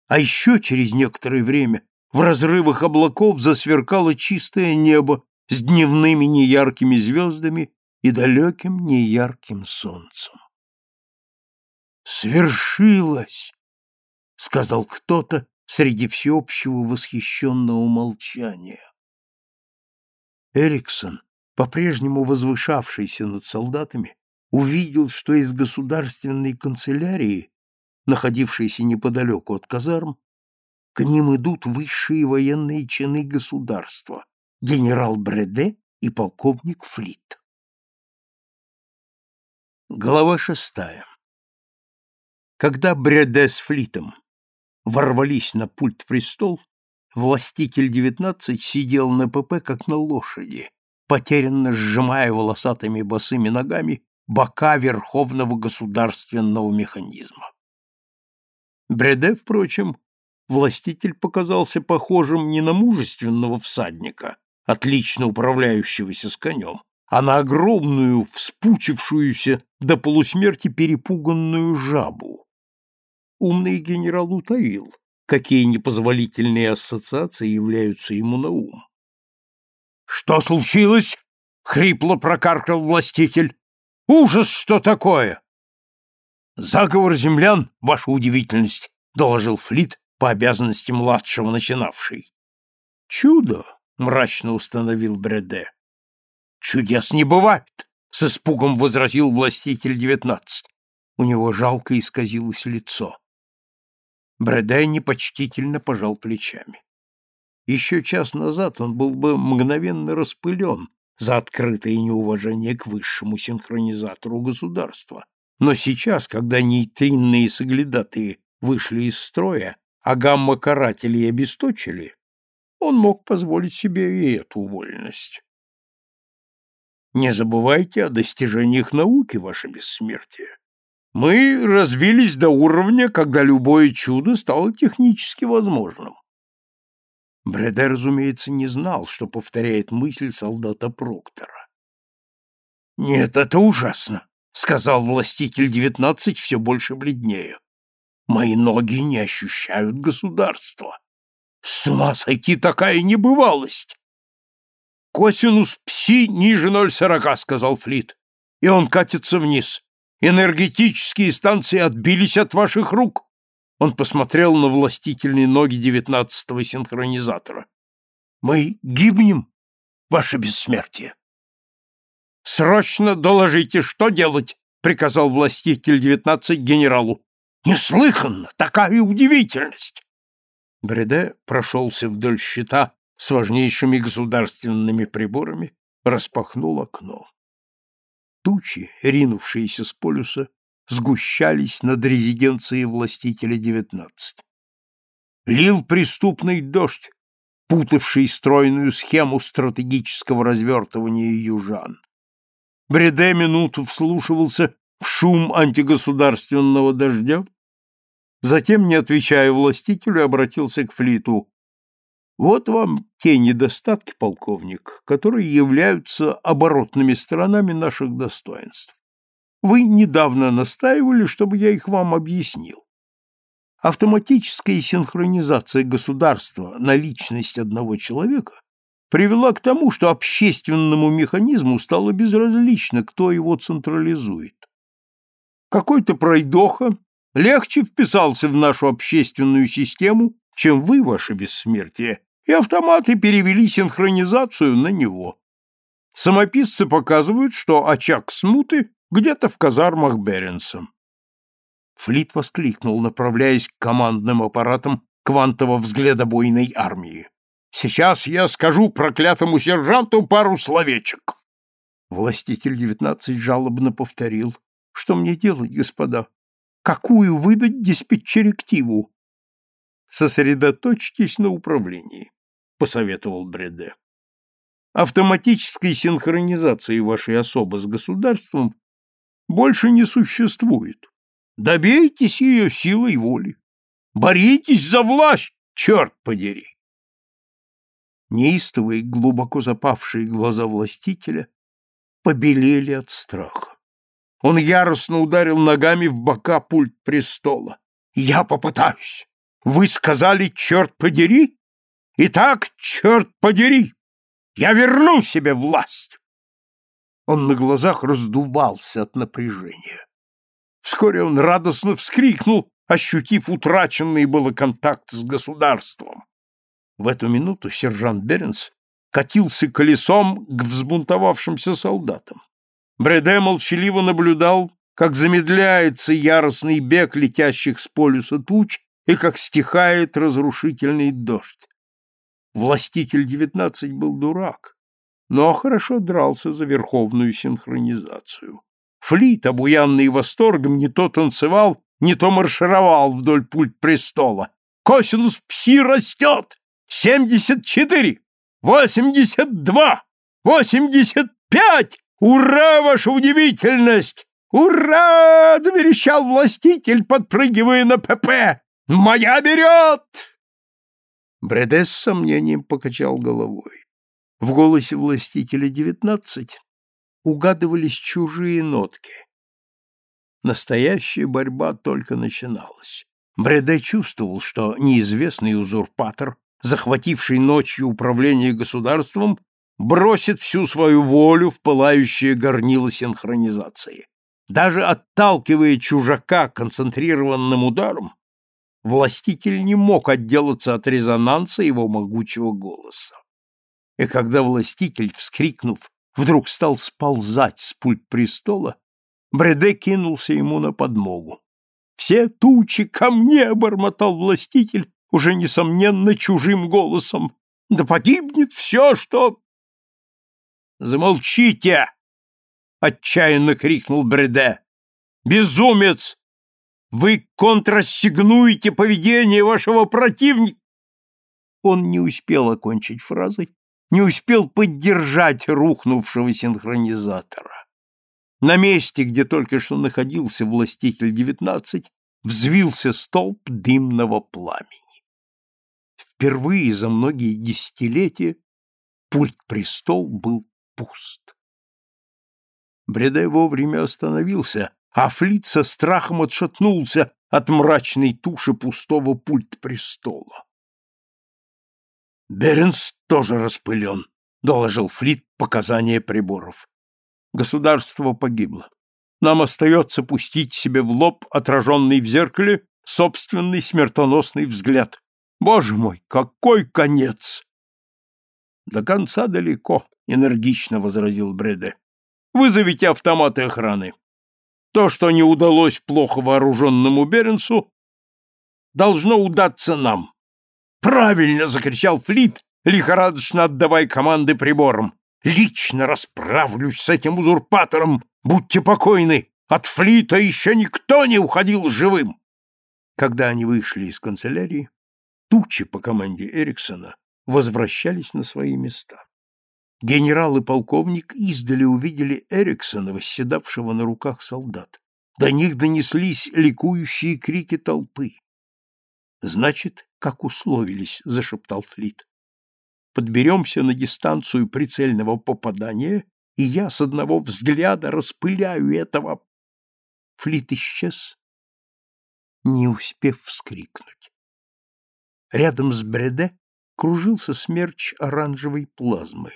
А еще через некоторое время в разрывах облаков засверкало чистое небо с дневными неяркими звездами и далеким неярким солнцем. «Свершилось!» — сказал кто-то среди всеобщего восхищенного молчания. Эриксон по-прежнему возвышавшийся над солдатами, увидел, что из государственной канцелярии, находившейся неподалеку от казарм, к ним идут высшие военные чины государства, генерал Бреде и полковник Флит. Глава шестая. Когда Бреде с Флитом ворвались на пульт престол, властитель девятнадцать сидел на ПП как на лошади, потерянно сжимая волосатыми босыми ногами бока верховного государственного механизма. Бреде, впрочем, властитель показался похожим не на мужественного всадника, отлично управляющегося с конем, а на огромную, вспучившуюся до полусмерти перепуганную жабу. Умный генерал утаил, какие непозволительные ассоциации являются ему на ум. «Что случилось?» — хрипло прокаркал властитель. «Ужас, что такое!» «Заговор землян, ваша удивительность», — доложил Флит по обязанности младшего начинавший. «Чудо!» — мрачно установил Бреде. «Чудес не бывает!» — с испугом возразил властитель девятнадцать. У него жалко исказилось лицо. Бреде непочтительно пожал плечами. Еще час назад он был бы мгновенно распылен за открытое неуважение к высшему синхронизатору государства. Но сейчас, когда нейтринные соглядатые вышли из строя, а гамма-каратели обесточили, он мог позволить себе и эту вольность. Не забывайте о достижениях науки, ваше бессмертие. Мы развились до уровня, когда любое чудо стало технически возможным. Бреде, разумеется, не знал, что повторяет мысль солдата Проктора. «Нет, это ужасно», — сказал властитель девятнадцать все больше бледнее. «Мои ноги не ощущают государства. С ума сойти такая небывалость!» «Косинус пси ниже ноль сорока», — сказал Флит, — «и он катится вниз. Энергетические станции отбились от ваших рук. Он посмотрел на властительные ноги девятнадцатого синхронизатора. Мы гибнем, ваше бессмертие. Срочно доложите, что делать, приказал властитель девятнадцать генералу. Неслыханно, такая удивительность. Бреде прошелся вдоль щита с важнейшими государственными приборами, распахнул окно. Тучи, ринувшиеся с полюса, сгущались над резиденцией властителя девятнадцать. Лил преступный дождь, путавший стройную схему стратегического развертывания южан. Бреде минуту вслушивался в шум антигосударственного дождя, затем, не отвечая властителю, обратился к Флиту. Вот вам те недостатки, полковник, которые являются оборотными сторонами наших достоинств. Вы недавно настаивали, чтобы я их вам объяснил. Автоматическая синхронизация государства на личность одного человека привела к тому, что общественному механизму стало безразлично, кто его централизует. Какой-то пройдоха легче вписался в нашу общественную систему, чем вы, ваше бессмертие, и автоматы перевели синхронизацию на него. Самописцы показывают, что очаг смуты где-то в казармах Беренса. Флит воскликнул, направляясь к командным аппаратам квантово-взглядобойной армии. «Сейчас я скажу проклятому сержанту пару словечек!» Властитель девятнадцать жалобно повторил. «Что мне делать, господа? Какую выдать диспетчерективу?» «Сосредоточьтесь на управлении», — посоветовал Бреде. «Автоматической синхронизации вашей особы с государством больше не существует. Добейтесь ее силой воли. Боритесь за власть, черт подери!» Неистовые, глубоко запавшие глаза властителя побелели от страха. Он яростно ударил ногами в бока пульт престола. «Я попытаюсь! Вы сказали, черт подери? Итак, черт подери! Я верну себе власть!» Он на глазах раздувался от напряжения. Вскоре он радостно вскрикнул, ощутив утраченный было контакт с государством. В эту минуту сержант Беренс катился колесом к взбунтовавшимся солдатам. Бреде молчаливо наблюдал, как замедляется яростный бег летящих с полюса туч и как стихает разрушительный дождь. Властитель девятнадцать был дурак, но хорошо дрался за верховную синхронизацию. Флит, обуянный восторгом, не то танцевал, не то маршировал вдоль пульт престола. Косинус пси растет! Семьдесят четыре! Восемьдесят два! Восемьдесят пять! Ура, ваша удивительность! Ура! — заверещал властитель, подпрыгивая на ПП. «Моя берет!» Бреде с сомнением покачал головой. В голосе властителя девятнадцать угадывались чужие нотки. Настоящая борьба только начиналась. Бреде чувствовал, что неизвестный узурпатор, захвативший ночью управление государством, бросит всю свою волю в пылающее горнило синхронизации. Даже отталкивая чужака концентрированным ударом, властитель не мог отделаться от резонанса его могучего голоса. И когда властитель, вскрикнув, вдруг стал сползать с пульт престола, Бреде кинулся ему на подмогу. «Все тучи ко мне!» — бормотал властитель, уже, несомненно, чужим голосом. «Да погибнет все, что...» «Замолчите!» — отчаянно крикнул Бреде. «Безумец! Вы контрассигнуете поведение вашего противника!» Он не успел окончить фразы, не успел поддержать рухнувшего синхронизатора. На месте, где только что находился властитель-19, взвился столб дымного пламени. Впервые за многие десятилетия пульт-престол был пуст. Бредай вовремя остановился, а Флит со страхом отшатнулся от мрачной туши пустого пульт-престола. «Беренс тоже распылен», — доложил Флит показания приборов. Государство погибло. Нам остается пустить себе в лоб, отраженный в зеркале, собственный смертоносный взгляд. Боже мой, какой конец! До конца далеко, энергично возразил Бреде. Вызовите автоматы охраны. То, что не удалось плохо вооруженному Беренсу, должно удаться нам. Правильно закричал Флит, лихорадочно отдавая команды приборам. Лично расправлюсь с этим узурпатором, будьте покойны, от флита еще никто не уходил живым. Когда они вышли из канцелярии, тучи по команде Эриксона возвращались на свои места. Генерал и полковник издали увидели Эриксона, восседавшего на руках солдат. До них донеслись ликующие крики толпы. «Значит, как условились», — зашептал Флит подберемся на дистанцию прицельного попадания, и я с одного взгляда распыляю этого. Флит исчез, не успев вскрикнуть. Рядом с Бреде кружился смерч оранжевой плазмы.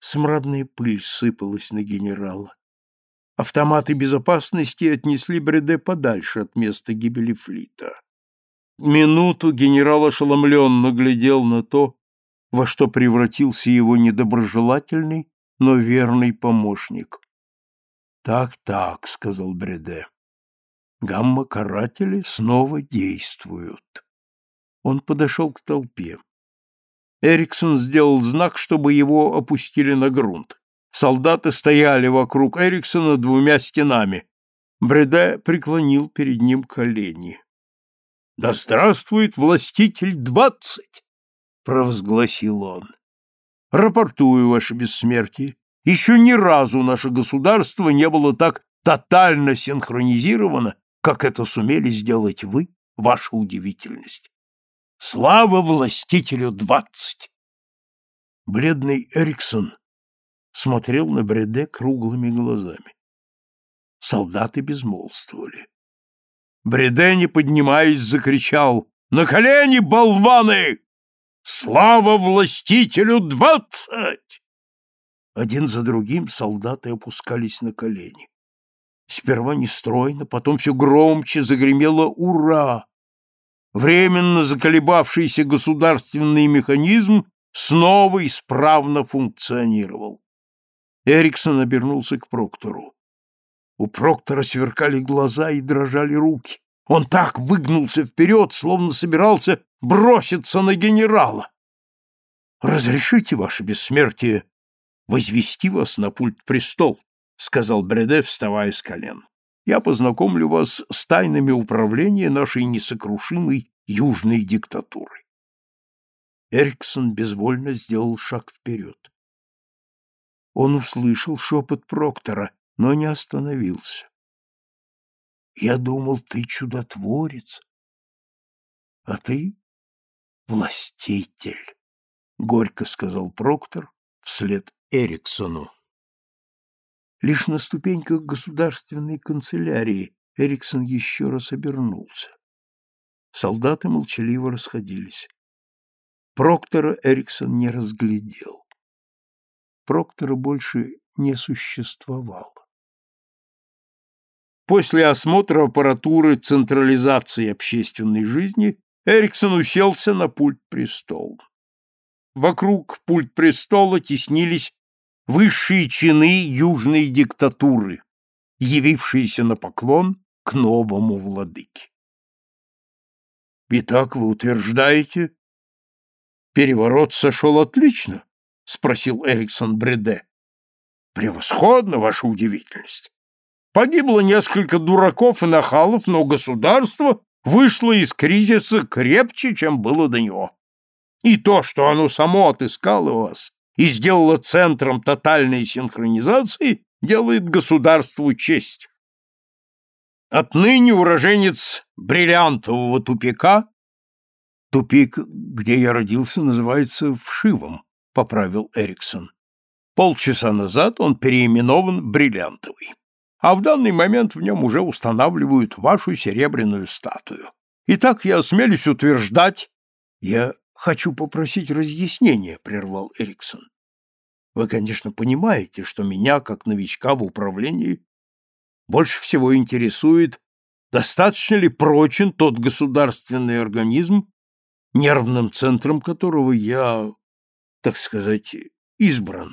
Смрадная пыль сыпалась на генерала. Автоматы безопасности отнесли Бреде подальше от места гибели Флита. Минуту генерал ошеломленно глядел на то, во что превратился его недоброжелательный, но верный помощник. «Так-так», — сказал Бреде, — «гамма-каратели снова действуют». Он подошел к толпе. Эриксон сделал знак, чтобы его опустили на грунт. Солдаты стояли вокруг Эриксона двумя стенами. Бреде преклонил перед ним колени. «Да здравствует властитель двадцать!» провозгласил он. Рапортую, ваше бессмертие, еще ни разу наше государство не было так тотально синхронизировано, как это сумели сделать вы, ваша удивительность. Слава властителю двадцать! Бледный Эриксон смотрел на Бреде круглыми глазами. Солдаты безмолвствовали. Бреде, не поднимаясь, закричал «На колени, болваны! Слава властителю двадцать! Один за другим солдаты опускались на колени. Сперва нестройно, потом все громче загремело «Ура!». Временно заколебавшийся государственный механизм снова исправно функционировал. Эриксон обернулся к Проктору. У Проктора сверкали глаза и дрожали руки. Он так выгнулся вперед, словно собирался броситься на генерала. «Разрешите, ваше бессмертие, возвести вас на пульт престол», — сказал Бреде, вставая с колен. «Я познакомлю вас с тайнами управления нашей несокрушимой южной диктатуры». Эриксон безвольно сделал шаг вперед. Он услышал шепот Проктора, но не остановился. Я думал, ты чудотворец. А ты Властитель, горько сказал Проктор вслед Эриксону. Лишь на ступеньках государственной канцелярии Эриксон еще раз обернулся. Солдаты молчаливо расходились. Проктора Эриксон не разглядел. Проктора больше не существовало. После осмотра аппаратуры централизации общественной жизни Эриксон уселся на пульт престола. Вокруг пульт престола теснились высшие чины южной диктатуры, явившиеся на поклон к новому владыке. «Итак, вы утверждаете, переворот сошел отлично?» — спросил Эриксон Бреде. «Превосходно, ваша удивительность. Погибло несколько дураков и нахалов, но государство вышло из кризиса крепче, чем было до него. И то, что оно само отыскало вас и сделало центром тотальной синхронизации, делает государству честь. Отныне уроженец бриллиантового тупика Тупик, где я родился, называется Вшивом, поправил Эриксон. Полчаса назад он переименован в бриллиантовый а в данный момент в нем уже устанавливают вашу серебряную статую. Итак, я осмелюсь утверждать... Я хочу попросить разъяснения, прервал Эриксон. Вы, конечно, понимаете, что меня, как новичка в управлении, больше всего интересует, достаточно ли прочен тот государственный организм, нервным центром которого я, так сказать, избран.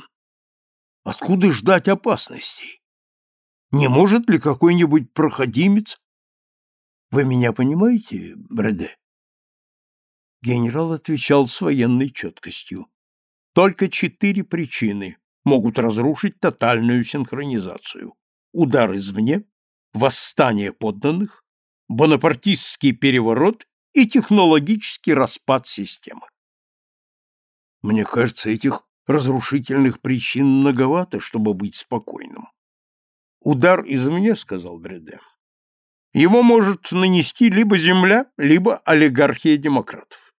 Откуда ждать опасностей? Не может ли какой-нибудь проходимец... Вы меня понимаете, Бреде? Генерал отвечал с военной четкостью. Только четыре причины могут разрушить тотальную синхронизацию. Удар извне, восстание подданных, бонапартистский переворот и технологический распад системы. Мне кажется, этих разрушительных причин многовато, чтобы быть спокойным. Удар извне, сказал Бреде. Его может нанести либо земля, либо олигархия демократов.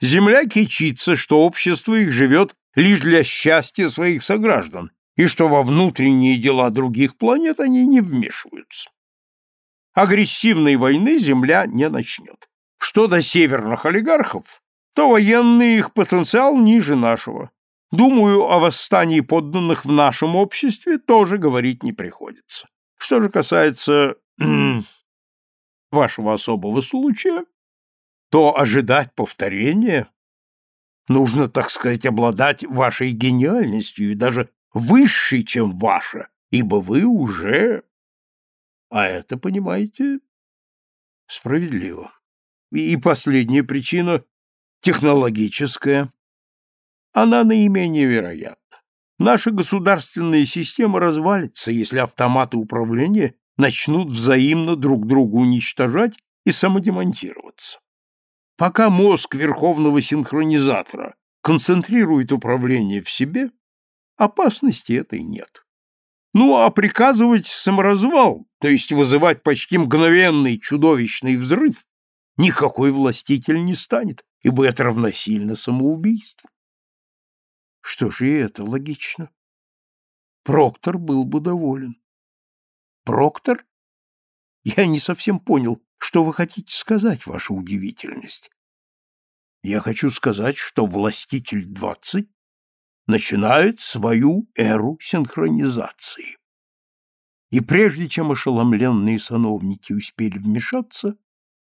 Земля кичится, что общество их живет лишь для счастья своих сограждан, и что во внутренние дела других планет они не вмешиваются. Агрессивной войны Земля не начнет. Что до северных олигархов, то военный их потенциал ниже нашего, Думаю, о восстании подданных в нашем обществе тоже говорить не приходится. Что же касается вашего особого случая, то ожидать повторения нужно, так сказать, обладать вашей гениальностью и даже высшей, чем ваша, ибо вы уже... А это, понимаете, справедливо. И последняя причина — технологическая. Она наименее вероятна. Наша государственная система развалится, если автоматы управления начнут взаимно друг друга уничтожать и самодемонтироваться. Пока мозг верховного синхронизатора концентрирует управление в себе, опасности этой нет. Ну, а приказывать саморазвал, то есть вызывать почти мгновенный чудовищный взрыв, никакой властитель не станет, ибо это равносильно самоубийству. Что же это логично. Проктор был бы доволен. Проктор? Я не совсем понял, что вы хотите сказать, ваша удивительность. Я хочу сказать, что властитель 20 начинает свою эру синхронизации. И прежде чем ошеломленные сановники успели вмешаться,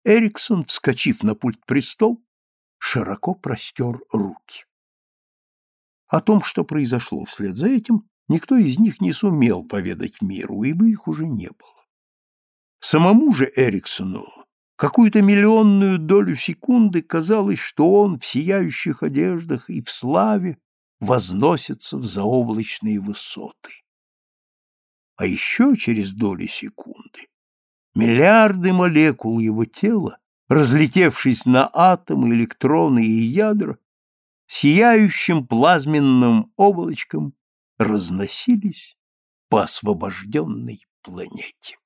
Эриксон, вскочив на пульт престол, широко простер руки. О том, что произошло вслед за этим, никто из них не сумел поведать миру, ибо их уже не было. Самому же Эриксону какую-то миллионную долю секунды казалось, что он в сияющих одеждах и в славе возносится в заоблачные высоты. А еще через доли секунды миллиарды молекул его тела, разлетевшись на атомы, электроны и ядра, сияющим плазменным облачком разносились по освобожденной планете.